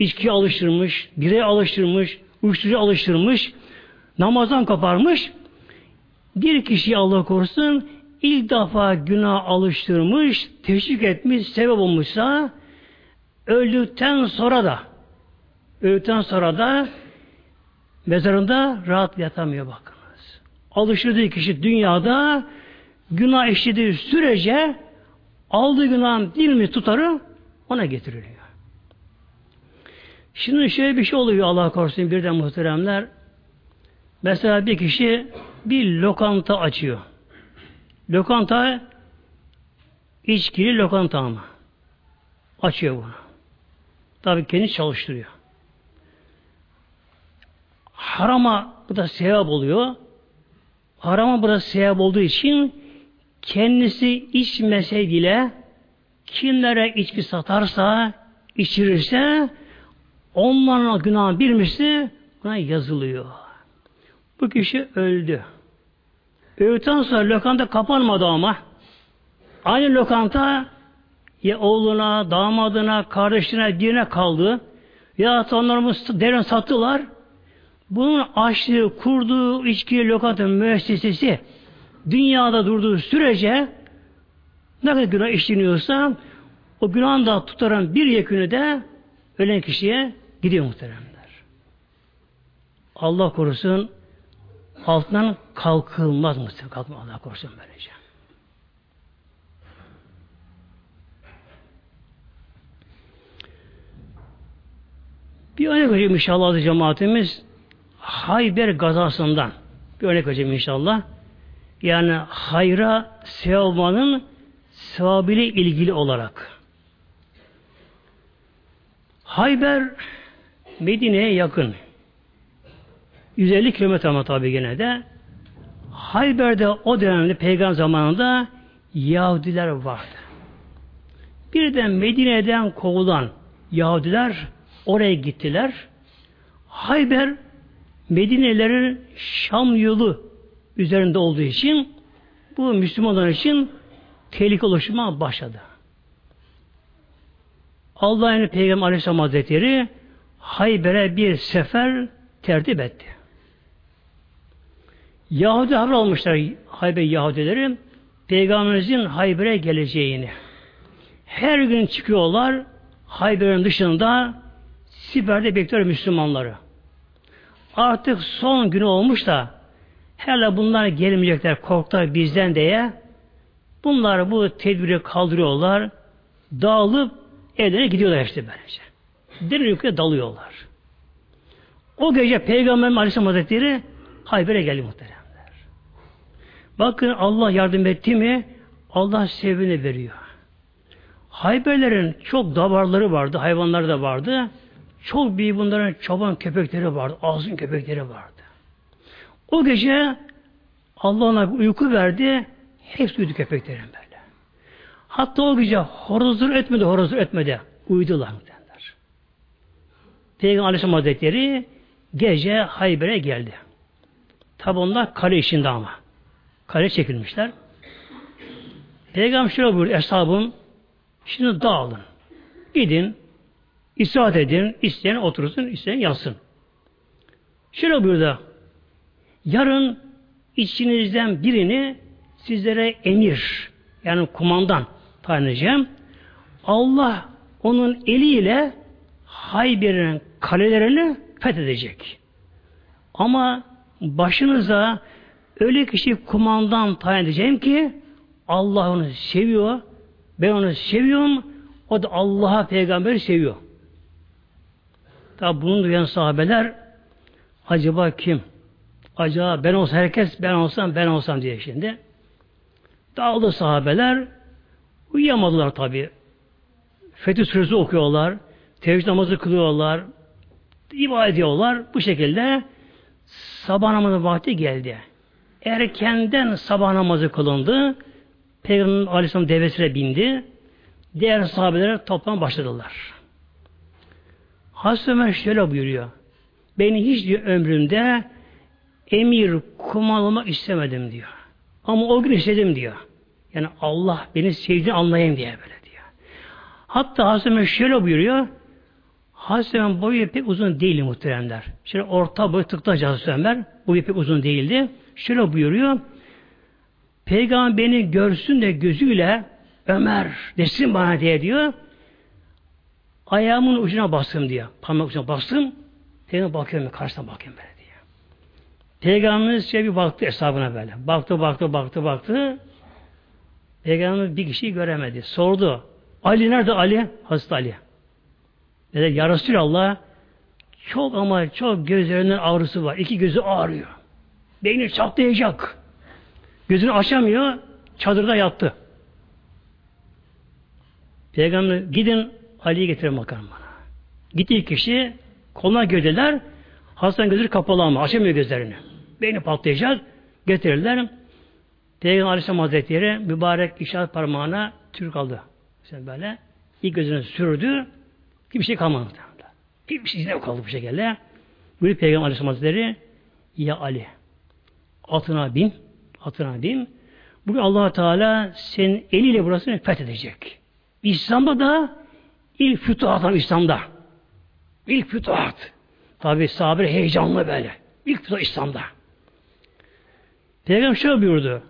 S1: İçki alıştırmış, bireye alıştırmış, uyuşturucu alıştırmış, namazdan koparmış. Bir kişiyi Allah korusun ilk defa günah alıştırmış, teşvik etmiş, sebep olmuşsa öldükten sonra da Öldükten sonra da mezarında rahat yatamıyor bakınız. Alıştırdığı kişi dünyada günah işlediği sürece aldığı günahın dilini tutarı ona getiriliyor. Şimdi şöyle bir şey oluyor Allah korusun birden muhteremler. Mesela bir kişi bir lokanta açıyor. Lokanta içkili lokanta ama. Açıyor bunu. Tabii kendi çalıştırıyor. Harama bu da sevap oluyor. Harama burada sevap olduğu için kendisi içmese bile kimlere içki satarsa, içirirse onların günah bilmişse buna yazılıyor. Bu kişi öldü. Öldükten sonra lokanta kapanmadı ama aynı lokanta ya oğluna, damadına, kardeşine, birine kaldı. Ya onlarımız devren sattılar. Bunun açtığı, kurduğu içki lokanta müessesesi dünyada durduğu sürece ne kadar günah işleniyorsa o günahın da tutaran bir yekünü de ölen kişiye gidiyor muhteremler. Allah korusun altından kalkılmaz mı? Kalkmaz Allah korusun böylece. Bir örnek vereyim inşallah cemaatimiz. Hayber gazasından bir örnek vereceğim inşallah. Yani hayra sevmanın sevabıyla ilgili olarak. Hayber Medine'ye yakın. 150 kilometre ama tabi gene de. Hayber'de o dönemde peygamber zamanında Yahudiler vardı. Birden Medine'den kovulan Yahudiler oraya gittiler. Hayber Medinelerin Şam yolu üzerinde olduğu için bu Müslümanlar için tehlike oluşma başladı. Allah'ın Peygamber Aleyhisselam Hazretleri Hayber'e bir sefer tertip etti. Yahudi haber almışlar Hayber Yahudileri Peygamberimizin Hayber'e geleceğini. Her gün çıkıyorlar Hayber'in dışında Siper'de bekliyor Müslümanları. Artık son günü olmuş da hele bunlar gelmeyecekler korktular bizden diye bunlar bu tedbiri kaldırıyorlar dağılıp evlerine gidiyorlar işte böylece. Derin ülkeye dalıyorlar. O gece Peygamber Aleyhisselam Hazretleri Hayber'e geldi muhteremler. Bakın Allah yardım etti mi Allah sevini veriyor. Hayberlerin çok davarları vardı, hayvanları da vardı. Çok büyük bunların çoban köpekleri vardı, azın köpekleri vardı. O gece Allah ona uyku verdi, hepsi uyudu köpeklerin böyle. Hatta o gece horozdur etmedi, horozdur etmedi. Uyudular derler. Peygamber Aleyhisselam Hazretleri gece Hayber'e geldi. Tabi onlar kale içinde ama. Kale çekilmişler. Peygamber şöyle buyurdu, hesabım, şimdi dağılın. Gidin, İstirahat edin, isteyen otursun, isteyen yatsın. Şöyle buyurdu. Yarın içinizden birini sizlere emir, yani kumandan edeceğim. Allah onun eliyle Hayber'in kalelerini fethedecek. Ama başınıza öyle kişi kumandan tayin edeceğim ki Allah onu seviyor, ben onu seviyorum, o da Allah'a peygamberi seviyor. Tabi bunu duyan sahabeler acaba kim? Acaba ben olsam herkes ben olsam ben olsam diye şimdi. Dağıldı sahabeler uyuyamadılar tabi. Fetih Suresi okuyorlar. Tevhid namazı kılıyorlar. ibadet ediyorlar. Bu şekilde sabah namazı vakti geldi. Erkenden sabah namazı kılındı. Peygamber Aleyhisselam devesine bindi. Diğer sahabeler toplam başladılar. Hazreti Ömer şöyle buyuruyor. Beni hiç diyor ömrümde emir kumandamak istemedim diyor. Ama o gün istedim diyor. Yani Allah beni sevdiğini anlayayım diye böyle diyor. Hatta Hazreti şöyle buyuruyor. Hazreti boyu pek uzun değil muhteremler. Şöyle orta boy tıktaç Hazreti. Boyu pek uzun değildi. Şöyle buyuruyor. Peygamber beni görsün de gözüyle Ömer desin bana diye diyor. Ayağımın ucuna bastım diyor. Parmak ucuna bastım. Peygamber bakıyorum, karşısına bakıyorum böyle diye. Peygamberimiz şey bir baktı hesabına böyle. Baktı, baktı, baktı, baktı. Peygamberimiz bir kişiyi göremedi. Sordu. Ali nerede Ali? Hazreti Ali. Dedi ya Resulallah çok ama çok gözlerinden ağrısı var. İki gözü ağrıyor. Beyni çatlayacak. Gözünü açamıyor. Çadırda yattı. Peygamber gidin Ali'yi getirin bakalım bana. Gittiği kişi koluna girdiler. Hasan gözleri kapalı ama açamıyor gözlerini. Beyni patlayacak. Getirirler. Peygamber Aleyhisselam Hazretleri mübarek işaret parmağına Türk aldı. Sen böyle ilk gözünü sürdü. Hiçbir şey kalmadı. Hiçbir şey ne kaldı bu şekilde. Böyle Peygamber Aleyhisselam Hazretleri ya Ali atına bin atına bin bugün allah Teala senin eliyle burasını fethedecek. İslam'da da ilk fütuhat İslam'da. İlk fütuhat. Tabi sahabe heyecanlı böyle. İlk fütuhat İslam'da. Peygamber şöyle buyurdu.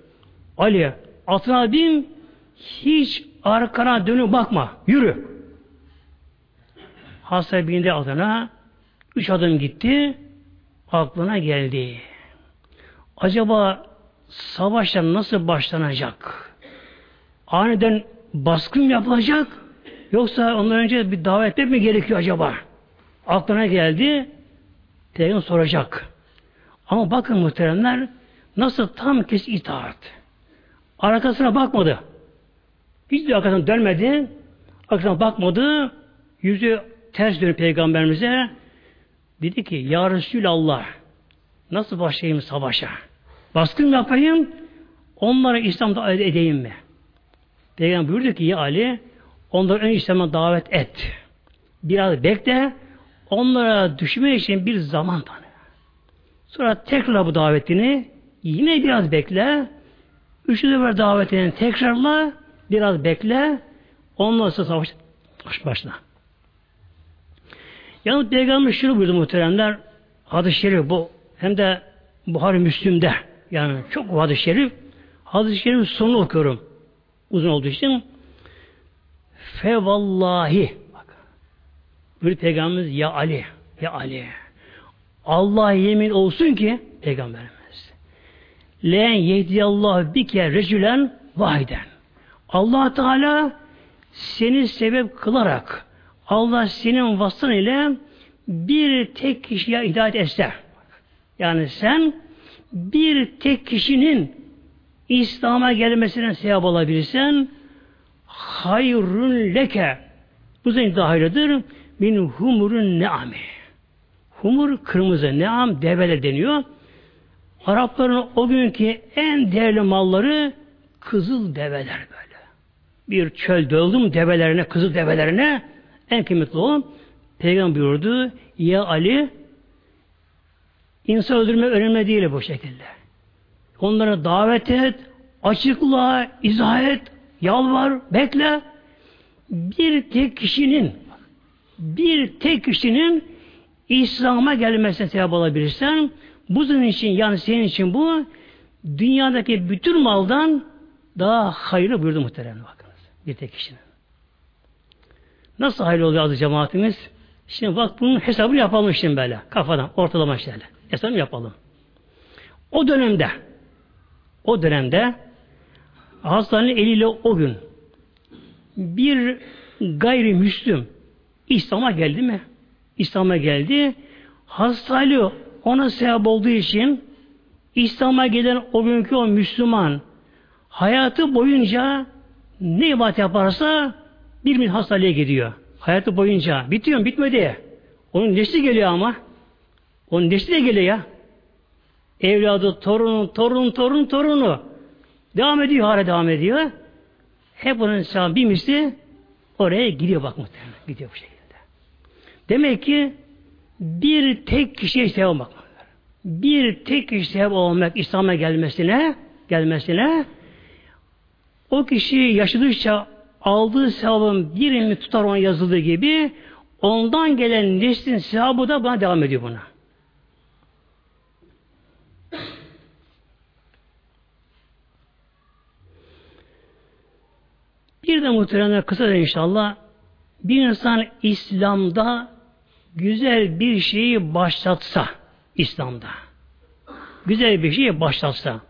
S1: Ali atına bin hiç arkana dönüp bakma. Yürü. Hasta bindi atına üç adım gitti aklına geldi. Acaba savaşlar nasıl başlanacak? Aniden baskın yapılacak yoksa ondan önce bir davet mi gerekiyor acaba? Aklına geldi Peygamber soracak. Ama bakın muhteremler nasıl tam kes itaat. Arkasına bakmadı. Hiç de arkasına dönmedi. Arkasına bakmadı. Yüzü ters dönüp peygamberimize dedi ki Ya Resulallah nasıl başlayayım savaşa? Baskın yapayım onlara İslam'da edeyim mi? Peygamber buyurdu ki ya Ali onları ön İslam'a davet et. Biraz bekle onlara düşme için bir zaman tanı. Sonra tekrar bu davetini yine biraz bekle. Üçüncü sefer davetini tekrarla biraz bekle. Ondan sonra savaş başla. Yalnız Peygamber şunu buyurdu muhteremler hadis-i şerif bu. Hem de Buhari Müslüm'de yani çok hadis-i şerif. Hadis-i şerifin sonunu okuyorum uzun olduğu için. Fe vallahi bak. Bir peygamberimiz ya Ali ya Ali Allah yemin olsun ki peygamberimiz len yehdiyallahu bike recülen vahiden Allah Teala seni sebep kılarak Allah senin vasfın ile bir tek kişiye hidayet etse yani sen bir tek kişinin İslam'a gelmesine sevap alabilirsen hayrun leke bu senin dahilidir min humurun neami. Humur kırmızı neam develer deniyor Arapların o günkü en değerli malları kızıl develer böyle. Bir çöl döldüm develerine, kızıl develerine en kıymetli o. Peygamber buyurdu, ya Ali insan öldürme önemli değil bu şekilde. Onlara davet et, açıkla, izah et, yalvar, bekle. Bir tek kişinin bir tek kişinin İslam'a gelmesine sebep olabilirsen bu senin için yani senin için bu dünyadaki bütün maldan daha hayırlı buyurdu muhterem bakınız. Bir tek kişinin. Nasıl hayırlı oluyor azı cemaatimiz? Şimdi bak bunun hesabını yapalım şimdi böyle. Kafadan, ortalama şeyle. Hesabını yapalım. O dönemde o dönemde hastanenin eliyle o gün bir gayrimüslim İslam'a geldi mi? İslam'a geldi. Hastane ona sevap olduğu için İslam'a gelen o günkü o Müslüman hayatı boyunca ne ibadet yaparsa bir min hastalığa gidiyor. Hayatı boyunca. Bitiyor mu? Bitmedi. Onun nesli geliyor ama. Onun nesli de geliyor ya. Evladı, torunu, torun, torun, torunu. Devam ediyor, hala devam ediyor. Hep onun insan bir misli oraya gidiyor bak muhtemelen. Gidiyor bu şekilde. Demek ki bir tek kişiye sevap olmak. Bir tek kişi sevap olmak İslam'a gelmesine gelmesine o kişi yaşadıkça aldığı sevabın birini tutar ona yazıldığı gibi ondan gelen neslin sevabı da buna devam ediyor buna. Bir de muhtemelen kısa inşallah bir insan İslam'da güzel bir şeyi başlatsa İslam'da. Güzel bir şeyi başlatsa.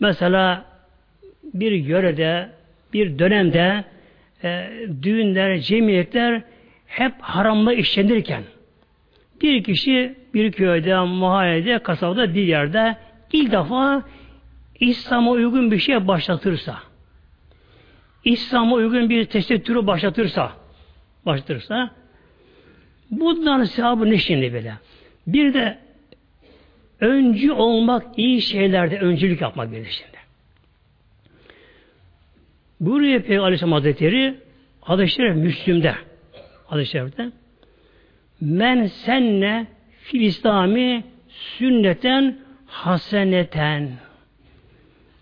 S1: Mesela bir yörede bir dönemde e, düğünler, cemiyetler hep haramla işlenirken bir kişi bir köyde, mahallede, kasabada bir yerde ilk defa İslam'a uygun bir şey başlatırsa, İslam'a uygun bir tesettürü başlatırsa, başlatırsa, bundan sevabı ne şimdi böyle? Bir de öncü olmak, iyi şeylerde öncülük yapmak bir şimdi. Buyuruyor Peygamber Aleyhisselam Hazretleri hadis-i şerif Müslüm'de hadis-i şerifte men senne fil İslami sünneten haseneten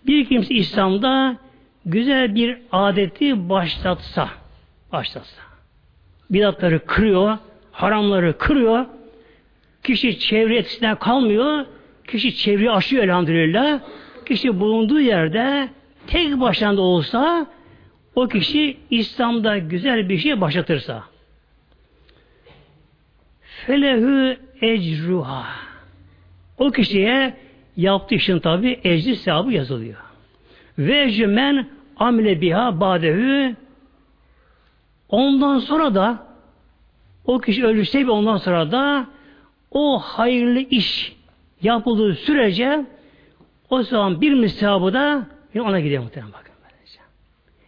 S1: bir kimse İslam'da güzel bir adeti başlatsa başlatsa bidatları kırıyor haramları kırıyor. Kişi çevre etkisinden kalmıyor. Kişi çevreyi aşıyor elhamdülillah. Kişi bulunduğu yerde tek başına olsa o kişi İslam'da güzel bir şey başlatırsa. Felehü ecruha. O kişiye yaptığı işin tabi ecri sevabı yazılıyor. Ve ecmen amile biha badehü ondan sonra da o kişi ölürse ondan sonra da o hayırlı iş yapıldığı sürece o zaman bir misabı da ona gidiyor muhtemelen bakın. Böylece.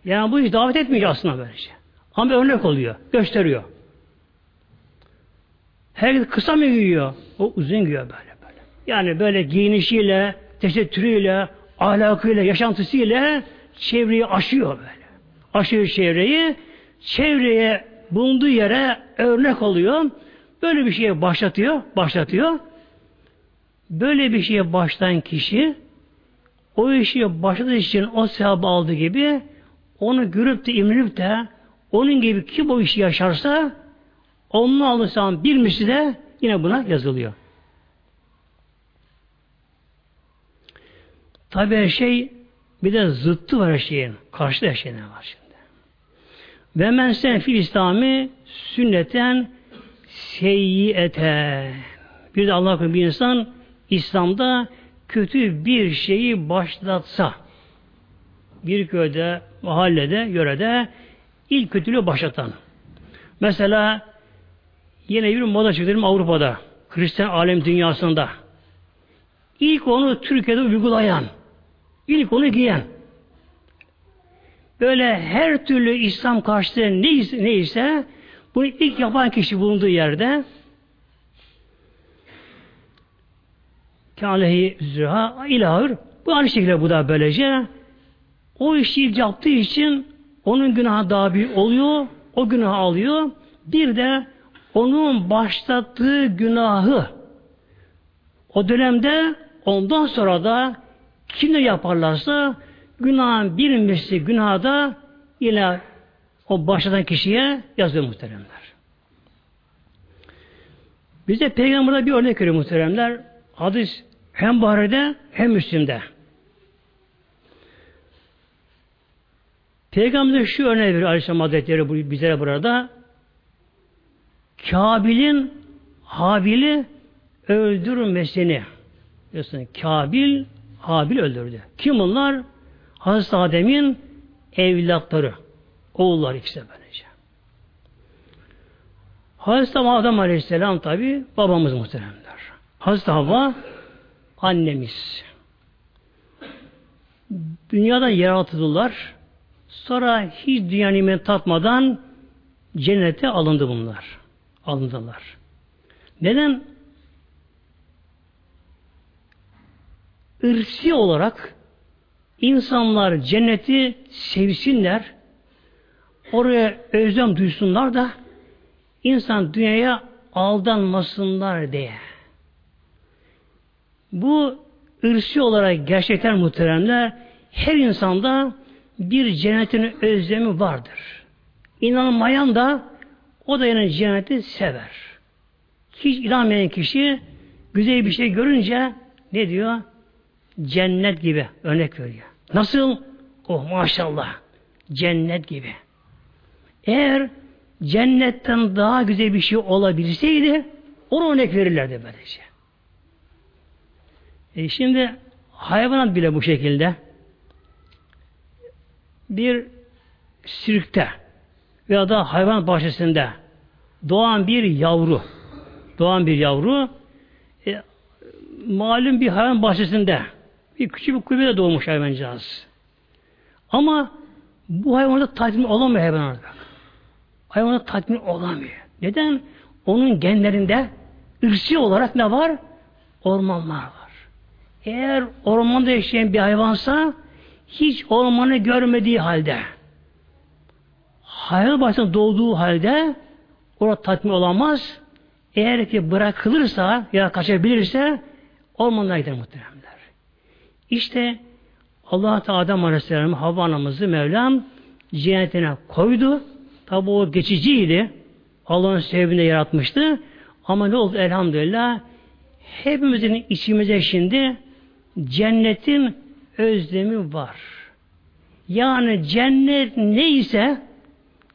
S1: Yani bu iş davet etmiyor aslında böylece. Ama örnek oluyor. Gösteriyor. Herkes kısa mı giyiyor? O uzun giyiyor böyle böyle. Yani böyle giyinişiyle, tesettürüyle, ahlakıyla, yaşantısıyla çevreyi aşıyor böyle. Aşıyor çevreyi. Çevreye bulunduğu yere örnek oluyor. Böyle bir şeye başlatıyor, başlatıyor. Böyle bir şeye başlayan kişi o işi başladığı için o sevabı aldığı gibi onu görüp de imrenip de onun gibi kim o işi yaşarsa onun alırsan bir misli de yine buna yazılıyor. Tabi her şey bir de zıttı var her şeyin. Karşıda her şeyin var. Ve men sen fil İslami sünneten seyyiyete. Bir de Allah bir insan İslam'da kötü bir şeyi başlatsa bir köyde, mahallede, yörede ilk kötülüğü başlatan. Mesela yine bir moda çıktı Avrupa'da, Hristiyan alem dünyasında. İlk onu Türkiye'de uygulayan, ilk onu giyen, böyle her türlü İslam karşıtı neyse, neyse bunu ilk yapan kişi bulunduğu yerde Kâlehi züha ilahır. Bu aynı şekilde bu da böylece o işi yaptığı için onun günahı daha büyük oluyor. O günahı alıyor. Bir de onun başlattığı günahı o dönemde ondan sonra da kim yaparlarsa günahın bir misli günahı da yine o başlatan kişiye yazıyor muhteremler. Bize Peygamber'de bir örnek veriyor muhteremler. Hadis hem Bahre'de hem Müslim'de. Peygamber şu örneği veriyor Aleyhisselam Hazretleri bizlere burada. Kabil'in Habil'i öldürmesini diyorsun. Kabil Habil öldürdü. Kim bunlar? Hazreti Adem'in evlatları. Oğullar ikisi böylece. Hazreti Adem Aleyhisselam tabi babamız muhteremler. Hazreti Havva annemiz. Dünyadan yaratıldılar. Sonra hiç dünya tatmadan cennete alındı bunlar. Alındılar. Neden? Irsi olarak insanlar cenneti sevsinler, oraya özlem duysunlar da insan dünyaya aldanmasınlar diye. Bu ırsi olarak gerçekten muhteremler her insanda bir cennetin özlemi vardır. İnanmayan da o da yani cenneti sever. Hiç inanmayan kişi güzel bir şey görünce ne diyor? Cennet gibi örnek veriyor. Nasıl? Oh maşallah. Cennet gibi. Eğer cennetten daha güzel bir şey olabilseydi onu örnek verirlerdi böylece. E şimdi hayvanat bile bu şekilde bir sirkte veya da hayvan bahçesinde doğan bir yavru doğan bir yavru e, malum bir hayvan bahçesinde bir küçük bir kulübede doğmuş hayvancağız. Ama bu hayvanda tatmin olamıyor hayvan orada. Hayvanda tatmin olamıyor. Neden? Onun genlerinde ırsi olarak ne var? Ormanlar var. Eğer ormanda yaşayan bir hayvansa hiç ormanı görmediği halde hayvan başına doğduğu halde orada tatmin olamaz. Eğer ki bırakılırsa ya kaçabilirse ormanlara gider muhteremler. İşte Allah Teala Adem Aleyhisselam'ı Havva anamızı Mevlam cennetine koydu. Tabi o geçiciydi. Allah'ın sevginde yaratmıştı. Ama ne oldu elhamdülillah? Hepimizin içimize şimdi cennetin özlemi var. Yani cennet neyse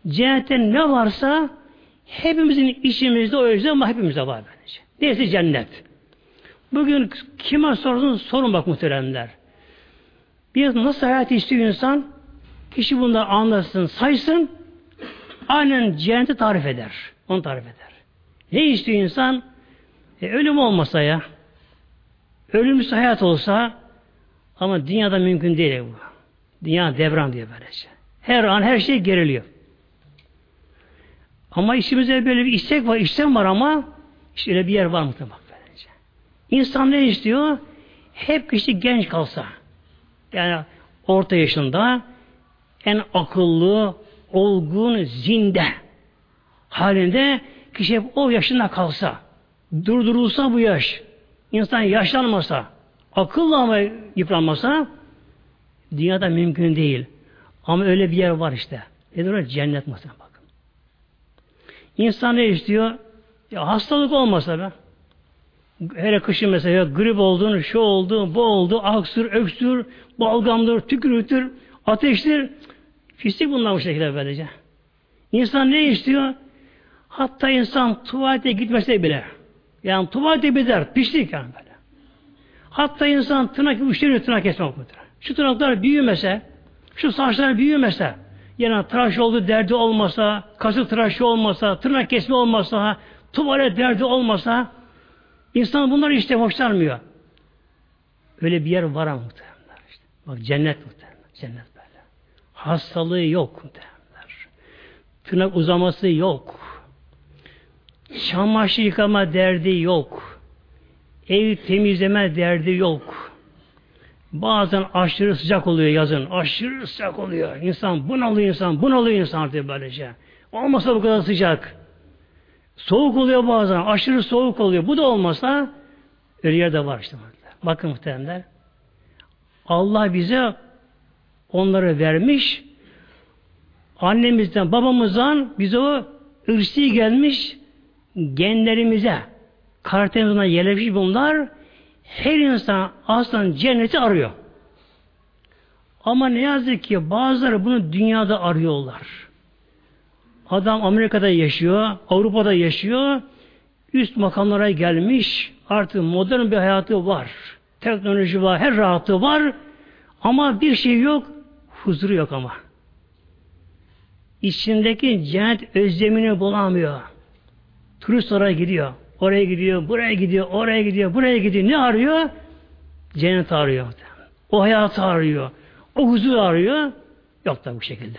S1: cennette ne varsa hepimizin içimizde o özlem var. Hepimizde var bence. Neyse cennet. Bugün kime sorsun sorun bak muhteremler. Bir nasıl hayat istiyor insan? Kişi bunları anlasın, saysın, aynen cenneti tarif eder. Onu tarif eder. Ne istiyor insan? E, ölüm olmasa ya. Ölümsüz hayat olsa ama dünyada mümkün değil bu. Dünya devran diye böylece. Her an her şey geriliyor. Ama işimizde böyle bir istek var, istem var ama işte öyle bir yer var mı böylece. İnsan ne istiyor? Hep kişi genç kalsa. Yani orta yaşında en akıllı, olgun, zinde halinde kişi hep o yaşında kalsa, durdurulsa bu yaş, insan yaşlanmasa, akıllı ama yıpranmasa dünyada mümkün değil. Ama öyle bir yer var işte. Nedir o? Cennet muhtemelen bakın. İnsan ne istiyor? Ya hastalık olmasa be. Hele kışın mesela grip oldun, şu oldu, bu oldu, aksır, öksür, balgamdır, tükürüktür, ateştir. Pislik bunlar bu şekilde böylece. İnsan ne istiyor? Hatta insan tuvalete gitmese bile. Yani tuvalete gider, pislik yani böyle. Hatta insan tırnak uçlarını tırnak kesmek mıdır? Şu tırnaklar büyümese, şu saçlar büyümese, yani tıraş oldu derdi olmasa, kası tıraşı olmasa, tırnak kesme olmasa, tuvalet derdi olmasa, insan bunları işte hoşlanmıyor. Öyle bir yer var ama muhtemelen. İşte. Bak cennet muhtemelen. Cennet böyle. Hastalığı yok muhtemelen. Tırnak uzaması yok. Çamaşır yıkama derdi yok. Ev temizleme derdi yok. Bazen aşırı sıcak oluyor yazın. Aşırı sıcak oluyor. İnsan bunalıyor insan. Bunalıyor insan artık böylece. Olmasa bu kadar sıcak. Soğuk oluyor bazen. Aşırı soğuk oluyor. Bu da olmasa öyle yerde var işte. Bakın muhteremler. Allah bize onları vermiş. Annemizden, babamızdan bize o ırsi gelmiş genlerimize, karakterimizden yerleşmiş bunlar her insan aslında cenneti arıyor. Ama ne yazık ki bazıları bunu dünyada arıyorlar. Adam Amerika'da yaşıyor, Avrupa'da yaşıyor, üst makamlara gelmiş, artık modern bir hayatı var. Teknoloji var, her rahatı var ama bir şey yok, huzuru yok ama. İçindeki cennet özlemini bulamıyor. Turist oraya gidiyor. Oraya gidiyor, buraya gidiyor, oraya gidiyor, buraya gidiyor. Ne arıyor? Cennet arıyor. O hayatı arıyor. O huzur arıyor. Yok da bu şekilde.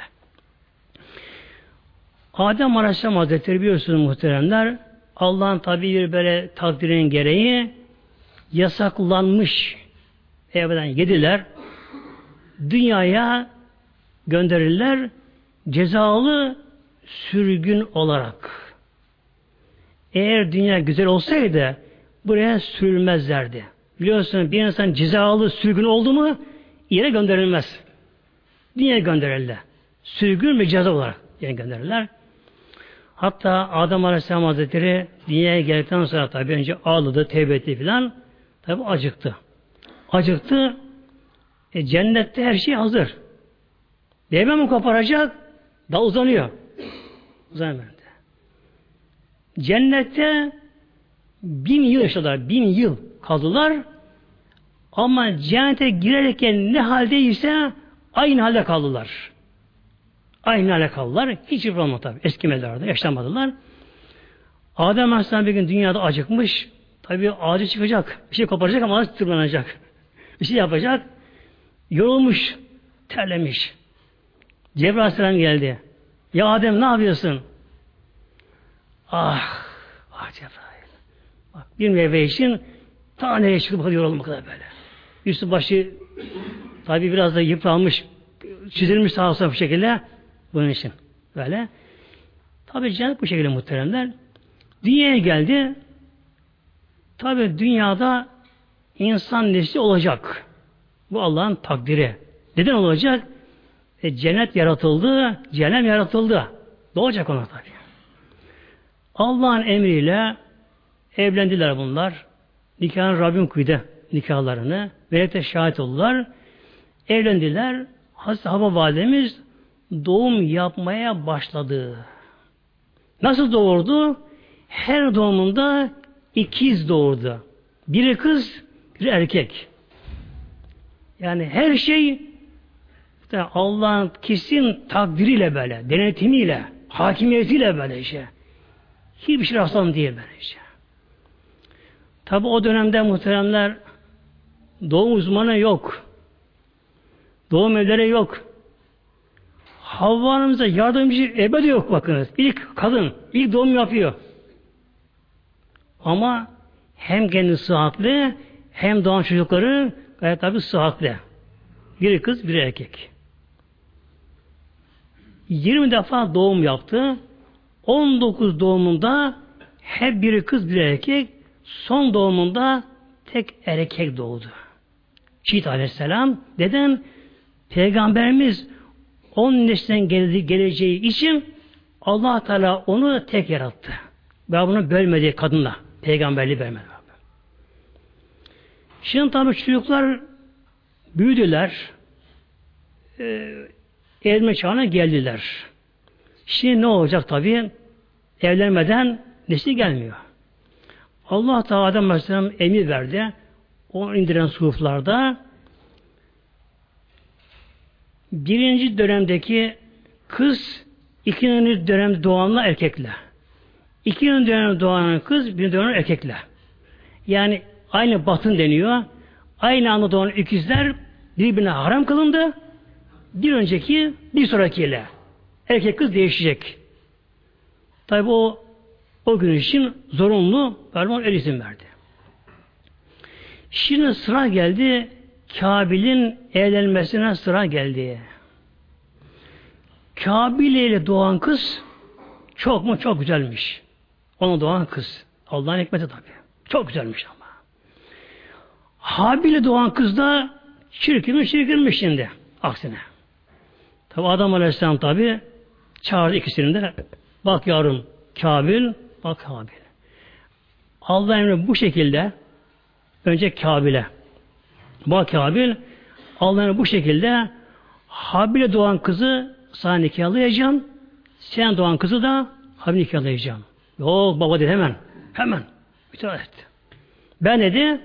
S1: Adem Aleyhisselam Hazretleri biliyorsunuz muhteremler Allah'ın tabi bir böyle takdirin gereği yasaklanmış evden yediler. Dünyaya gönderirler cezalı sürgün olarak. Eğer dünya güzel olsaydı buraya sürülmezlerdi. Biliyorsun bir insan cezalı sürgün oldu mu yere gönderilmez. Dünyaya gönderirler. Sürgün ve ceza olarak yere gönderirler. Hatta Adam Aleyhisselam Hazretleri dünyaya geldikten sonra tabi önce ağladı, tevbe etti filan. Tabi acıktı. Acıktı. E, cennette her şey hazır. Değme mi koparacak? Da uzanıyor. Uzanıyor. Cennette bin yıl yaşadılar. Bin yıl kaldılar. Ama cennete girerken ne haldeyse aynı halde kaldılar. Aynı alakalılar. Hiç yıpranmadı tabi. Eskimelerdi. Yaşlanmadılar. Adem Aleyhisselam bir gün dünyada acıkmış. Tabi ağacı çıkacak. Bir şey koparacak ama ağaç tırmanacak. Bir şey yapacak. Yorulmuş. Terlemiş. Cebrail Aleyhisselam geldi. Ya Adem ne yapıyorsun? Ah, ah Cebrail. Bak, bir meyve için ta nereye çıkıp kadar yorulma kadar böyle. Üstü başı tabi biraz da yıpranmış, çizilmiş sağa sola bu şekilde bunun için. Böyle. Tabi cennet bu şekilde muhteremler. Dünyaya geldi. Tabi dünyada insan nesli olacak. Bu Allah'ın takdiri. Neden olacak? E, cennet yaratıldı, cehennem yaratıldı. Doğacak ona tabi. Allah'ın emriyle evlendiler bunlar. Nikahın Rabbim kıydı nikahlarını. Melekte şahit oldular. Evlendiler. Hazreti Hava Validemiz doğum yapmaya başladı. Nasıl doğurdu? Her doğumunda ikiz doğurdu. Biri kız, biri erkek. Yani her şey Allah'ın kesin takdiriyle böyle, denetimiyle, hakimiyetiyle böyle işte. Hiçbir şey rastlam değil böyle işte. Tabi o dönemde muhteremler doğum uzmanı yok. Doğum evleri yok. Havva Hanım'ıza yardımcı ebe de yok bakınız. İlk kadın, ilk doğum yapıyor. Ama hem kendi sıhhatli hem doğan çocukları gayet tabi sıhhatli. Biri kız, biri erkek. 20 defa doğum yaptı. 19 doğumunda hep biri kız, biri erkek. Son doğumunda tek erkek doğdu. Şiit aleyhisselam. Neden? Peygamberimiz onun neslinden geleceği için allah Teala onu tek yarattı. Ve bunu bölmedi kadınla. Peygamberliği vermedi. Şimdi tabi çocuklar büyüdüler. E, evlenme çağına geldiler. Şimdi ne olacak tabi? Evlenmeden nesli gelmiyor. Allah Teala Adem Aleyhisselam emir verdi. O indiren suhuflarda birinci dönemdeki kız ikinci dönemde doğanla erkekle. İkinci dönemde doğan kız bir dönem erkekle. Yani aynı batın deniyor. Aynı anda doğan ikizler birbirine haram kılındı. Bir önceki bir sonrakiyle. Erkek kız değişecek. Tabi o o gün için zorunlu Peygamber el izin verdi. Şimdi sıra geldi Kabil'in evlenmesine sıra geldi. Kabil ile doğan kız çok mu çok güzelmiş. Ona doğan kız. Allah'ın hikmeti tabi. Çok güzelmiş ama. Habil doğan kız da çirkinmiş çirkinmiş şimdi. Aksine. Tabi Adam Aleyhisselam tabi çağırdı ikisini de. Bak yavrum Kabil bak Habil. Allah emri bu şekilde önce Kabil'e bak Kabil Allah emri bu şekilde Habil'e doğan kızı sana nikahlayacağım sen doğan kızı da Habil nikahlayacağım. Yok baba dedi hemen. Hemen. Müteahhit etti. Ben dedi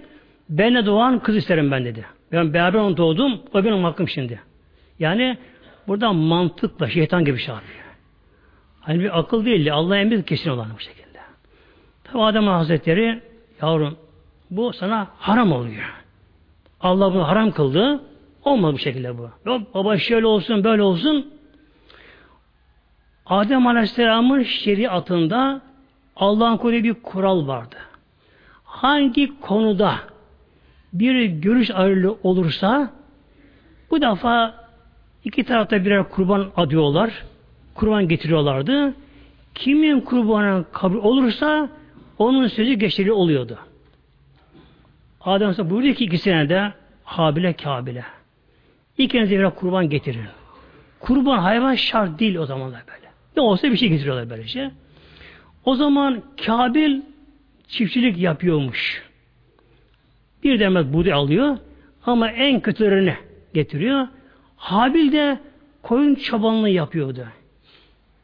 S1: benle doğan kız isterim ben dedi. Ben beraber onu doğdum. O benim hakkım şimdi. Yani burada mantıkla şeytan gibi şey yapıyor. Hani bir akıl değil. Allah emri kesin olan bu şekilde. Tabi Adem Hazretleri yavrum bu sana haram oluyor. Allah bunu haram kıldı. Olmadı bu şekilde bu. Yok baba şöyle olsun böyle olsun. Adem Aleyhisselam'ın şeriatında Allah'ın koyduğu bir kural vardı. Hangi konuda bir görüş ayrılığı olursa bu defa iki tarafta birer kurban adıyorlar. Kurban getiriyorlardı. Kimin kurbanı kabul olursa onun sözü geçerli oluyordu. Adem ise buyurdu ki ikisine de Habil'e Kabil'e. İkinize birer kurban getirin. Kurban hayvan şart değil o zamanlar böyle. Ne olsa bir şey getiriyorlar böylece. O zaman Kabil çiftçilik yapıyormuş. Bir demet buğday alıyor ama en kötülerini getiriyor. Habil de koyun çobanlığı yapıyordu.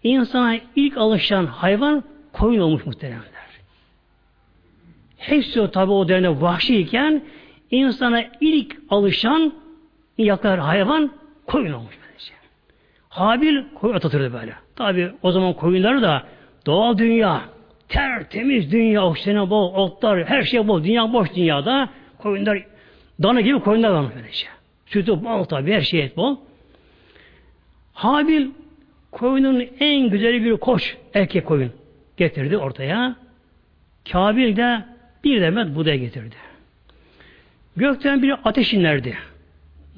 S1: İnsana ilk alışan hayvan koyun olmuş muhteremler. Hepsi o tabi o dönemde vahşiyken insana ilk alışan yakar hayvan koyun olmuş böylece. Habil koyun atatırdı böyle. Tabi o zaman koyunları da doğal dünya, tertemiz dünya, oksijeni bol, otlar, her şey bol, dünya boş dünyada koyunlar, dana gibi koyunlar var böylece. Sütü bol tabi, her şey bol. Habil koyunun en güzeli bir koç, erkek koyun getirdi ortaya. Kabil de bir demet buğday getirdi. Gökten bir ateş inlerdi.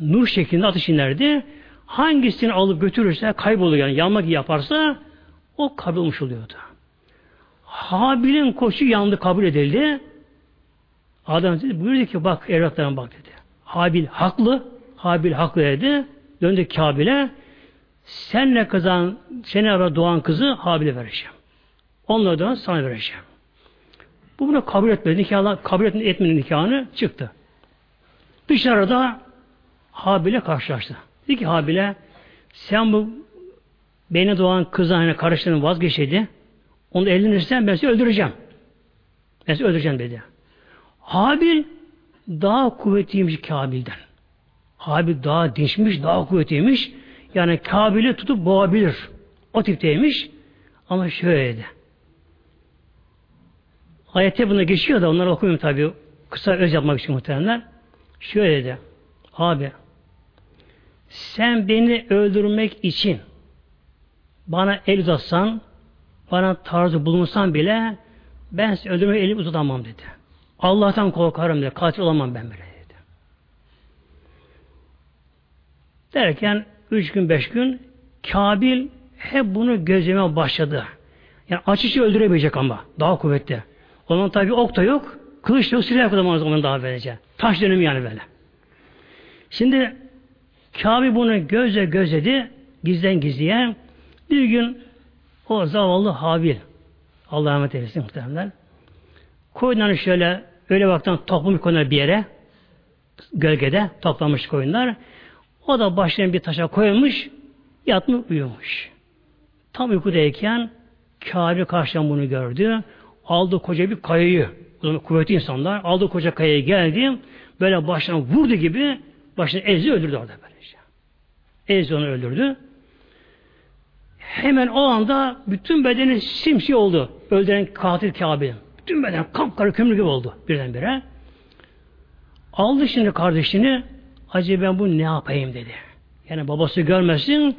S1: Nur şeklinde ateş inlerdi. Hangisini alıp götürürse kayboluyor yani yanmak yaparsa o kabul oluyordu. Habil'in koşu yandı kabul edildi. Adam dedi, buyurdu ki bak evlatlarına bak dedi. Habil haklı. Habil haklı dedi. Döndü Kabil'e. Senle kızan, seni ara doğan kızı Habil'e vereceğim. Onları da sana vereceğim. Bu bunu kabul etmedi. Nikahla, kabul etmedi, nikahını çıktı. Dışarıda Habil'e karşılaştı. Dedi ki Habil'e sen bu beni doğan kızla hani karıştığını vazgeçedi. Onu evlenirsen ben seni öldüreceğim. Ben seni öldüreceğim dedi. Habil daha kuvvetliymiş Kabil'den. Habil daha dinçmiş, daha kuvvetliymiş. Yani Kabil'i tutup boğabilir. O tipteymiş. Ama şöyle dedi. Ayette buna geçiyor da onları okumuyorum tabi. Kısa öz yapmak için muhtemelen. Şöyle dedi. Abi sen beni öldürmek için bana el uzatsan, bana tarzı bulunsan bile ben seni öldürmeye elimi uzatamam dedi. Allah'tan korkarım dedi. Katil olamam ben böyle dedi. Derken üç gün beş gün Kabil hep bunu gözleme başladı. Yani açıcı öldüremeyecek ama. Daha kuvvetli. O zaman tabi ok da yok. Kılıç da yok. Silah yok o zaman daha böylece. Taş dönemi yani böyle. Şimdi Kabe bunu gözle gözledi, gizden gizliye. Bir gün o zavallı Habil, Allah rahmet eylesin muhtemelen, koyunları şöyle öyle baktan toplamış koyunlar bir yere, gölgede toplamış koyunlar. O da başlarına bir taşa koymuş, yatmış uyumuş. Tam uykudayken Kabe karşıdan bunu gördü. Aldı koca bir kayayı, kuvvetli insanlar, aldı koca kayayı geldi, böyle başına vurdu gibi başını ezdi öldürdü orada böylece. Ezdi onu öldürdü. Hemen o anda bütün bedeni simsi oldu. Öldüren katil Kabe'nin. Bütün beden kapkara kömür gibi oldu birdenbire. Aldı şimdi kardeşini acaba ben bunu ne yapayım dedi. Yani babası görmesin,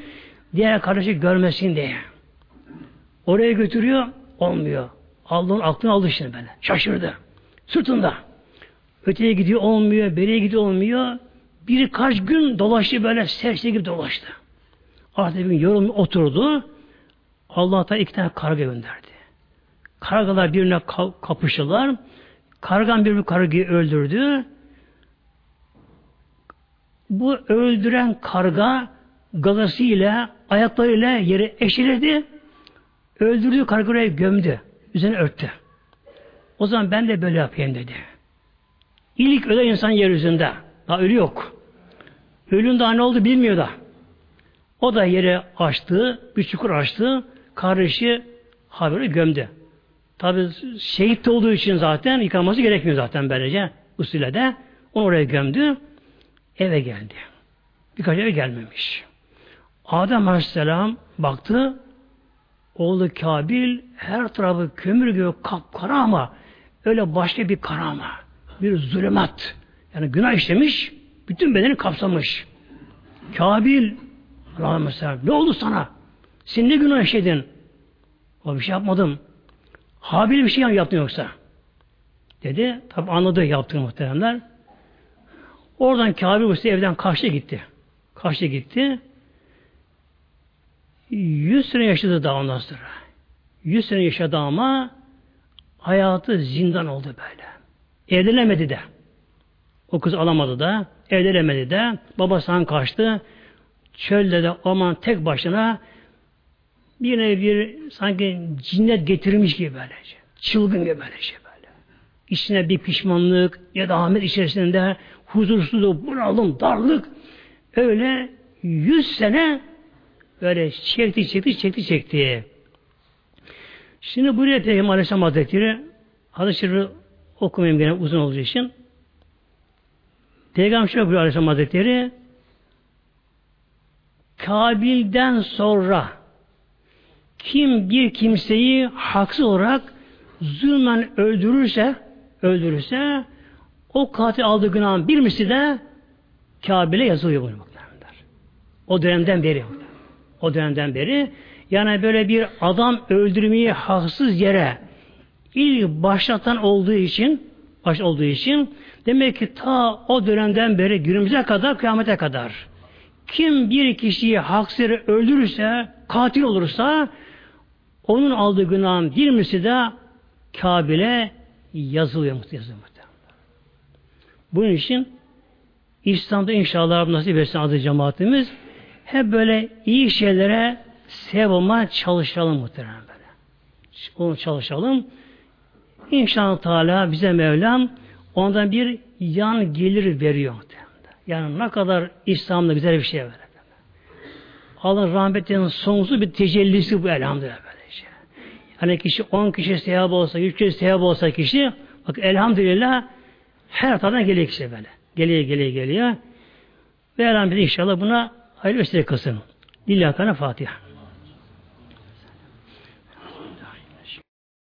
S1: diğer kardeşi görmesin diye. Oraya götürüyor, olmuyor. Aldı, aklını aldı şimdi böyle. Şaşırdı. Sırtında. Öteye gidiyor olmuyor, beriye gidiyor olmuyor. Birkaç gün dolaştı böyle serseri gibi dolaştı. Artık bir yorum oturdu. Allah'tan iki tane karga gönderdi. Kargalar birbirine kapıştılar. Kargan bir kargayı öldürdü. Bu öldüren karga galasıyla, ayaklarıyla yeri eşeledi. Öldürdüğü kargayı gömdü. Üzerine örttü. O zaman ben de böyle yapayım dedi. İlk ölen insan yeryüzünde. Daha ölü yok. Ölün daha ne oldu bilmiyor da. O da yere açtı, bir çukur açtı, kardeşi haberi gömdü. Tabi şehit olduğu için zaten yıkanması gerekmiyor zaten böylece usulü de. Onu oraya gömdü, eve geldi. Birkaç eve gelmemiş. Adem Aleyhisselam baktı, oğlu Kabil her tarafı kömür gibi kapkara ama öyle başka bir karama, bir zulümat. Yani günah işlemiş, bütün bedeni kapsamış. Kabil Allah mesela ne oldu sana? Sen ne günah işledin? O bir şey yapmadım. Habil bir şey yaptın yoksa. Dedi. Tabi anladı yaptığını muhteremler. Oradan Kabil bu evden kaçtı gitti. Kaçtı gitti. Yüz sene yaşadı daha ondan sonra. Yüz sene yaşadı ama hayatı zindan oldu böyle. Evlenemedi de. O kız alamadı da, evlenemedi de, babasından kaçtı. Çölde de aman tek başına bir bir sanki cinnet getirmiş gibi böylece. Çılgın gibi böylece böyle. İçine bir pişmanlık ya da Ahmet içerisinde huzursuzluk, bunalım, darlık öyle yüz sene böyle çekti, çekti, çekti, çekti. Şimdi buraya Peygamber Aleyhisselam Hazretleri hadis-i okumayayım gene uzun olduğu için Peygamber şöyle buyuruyor Aleyhisselam Hazretleri Kabil'den sonra kim bir kimseyi haksız olarak zulmen öldürürse öldürürse o katil aldığı günahın bir misli de Kabil'e yazılıyor bunu. O dönemden beri. O dönemden beri yani böyle bir adam öldürmeyi haksız yere ilk başlatan olduğu için baş olduğu için demek ki ta o dönemden beri günümüze kadar kıyamete kadar kim bir kişiyi haksız öldürürse katil olursa onun aldığı günahın bir misli de Kabil'e yazılıyor muhtemelen. Bunun için İslam'da inşallah nasip etsin adı cemaatimiz hep böyle iyi şeylere sebep olmaya çalışalım muhtemelen böyle. Onu çalışalım. İnşallah Teala bize Mevlam ondan bir yan gelir veriyor muhtemelen. Yani ne kadar İslam'da güzel bir şey var. Allah'ın rahmetinin sonsuz bir tecellisi bu elhamdülillah böylece. Hani kişi 10 kişi sevap olsa, 100 kişi sevap olsa kişi, bak elhamdülillah her taraftan geliyor kişi böyle. Geliyor, geliyor, geliyor. Ve elhamdülillah inşallah buna hayırlı vesile kılsın. Lillahi Fatiha.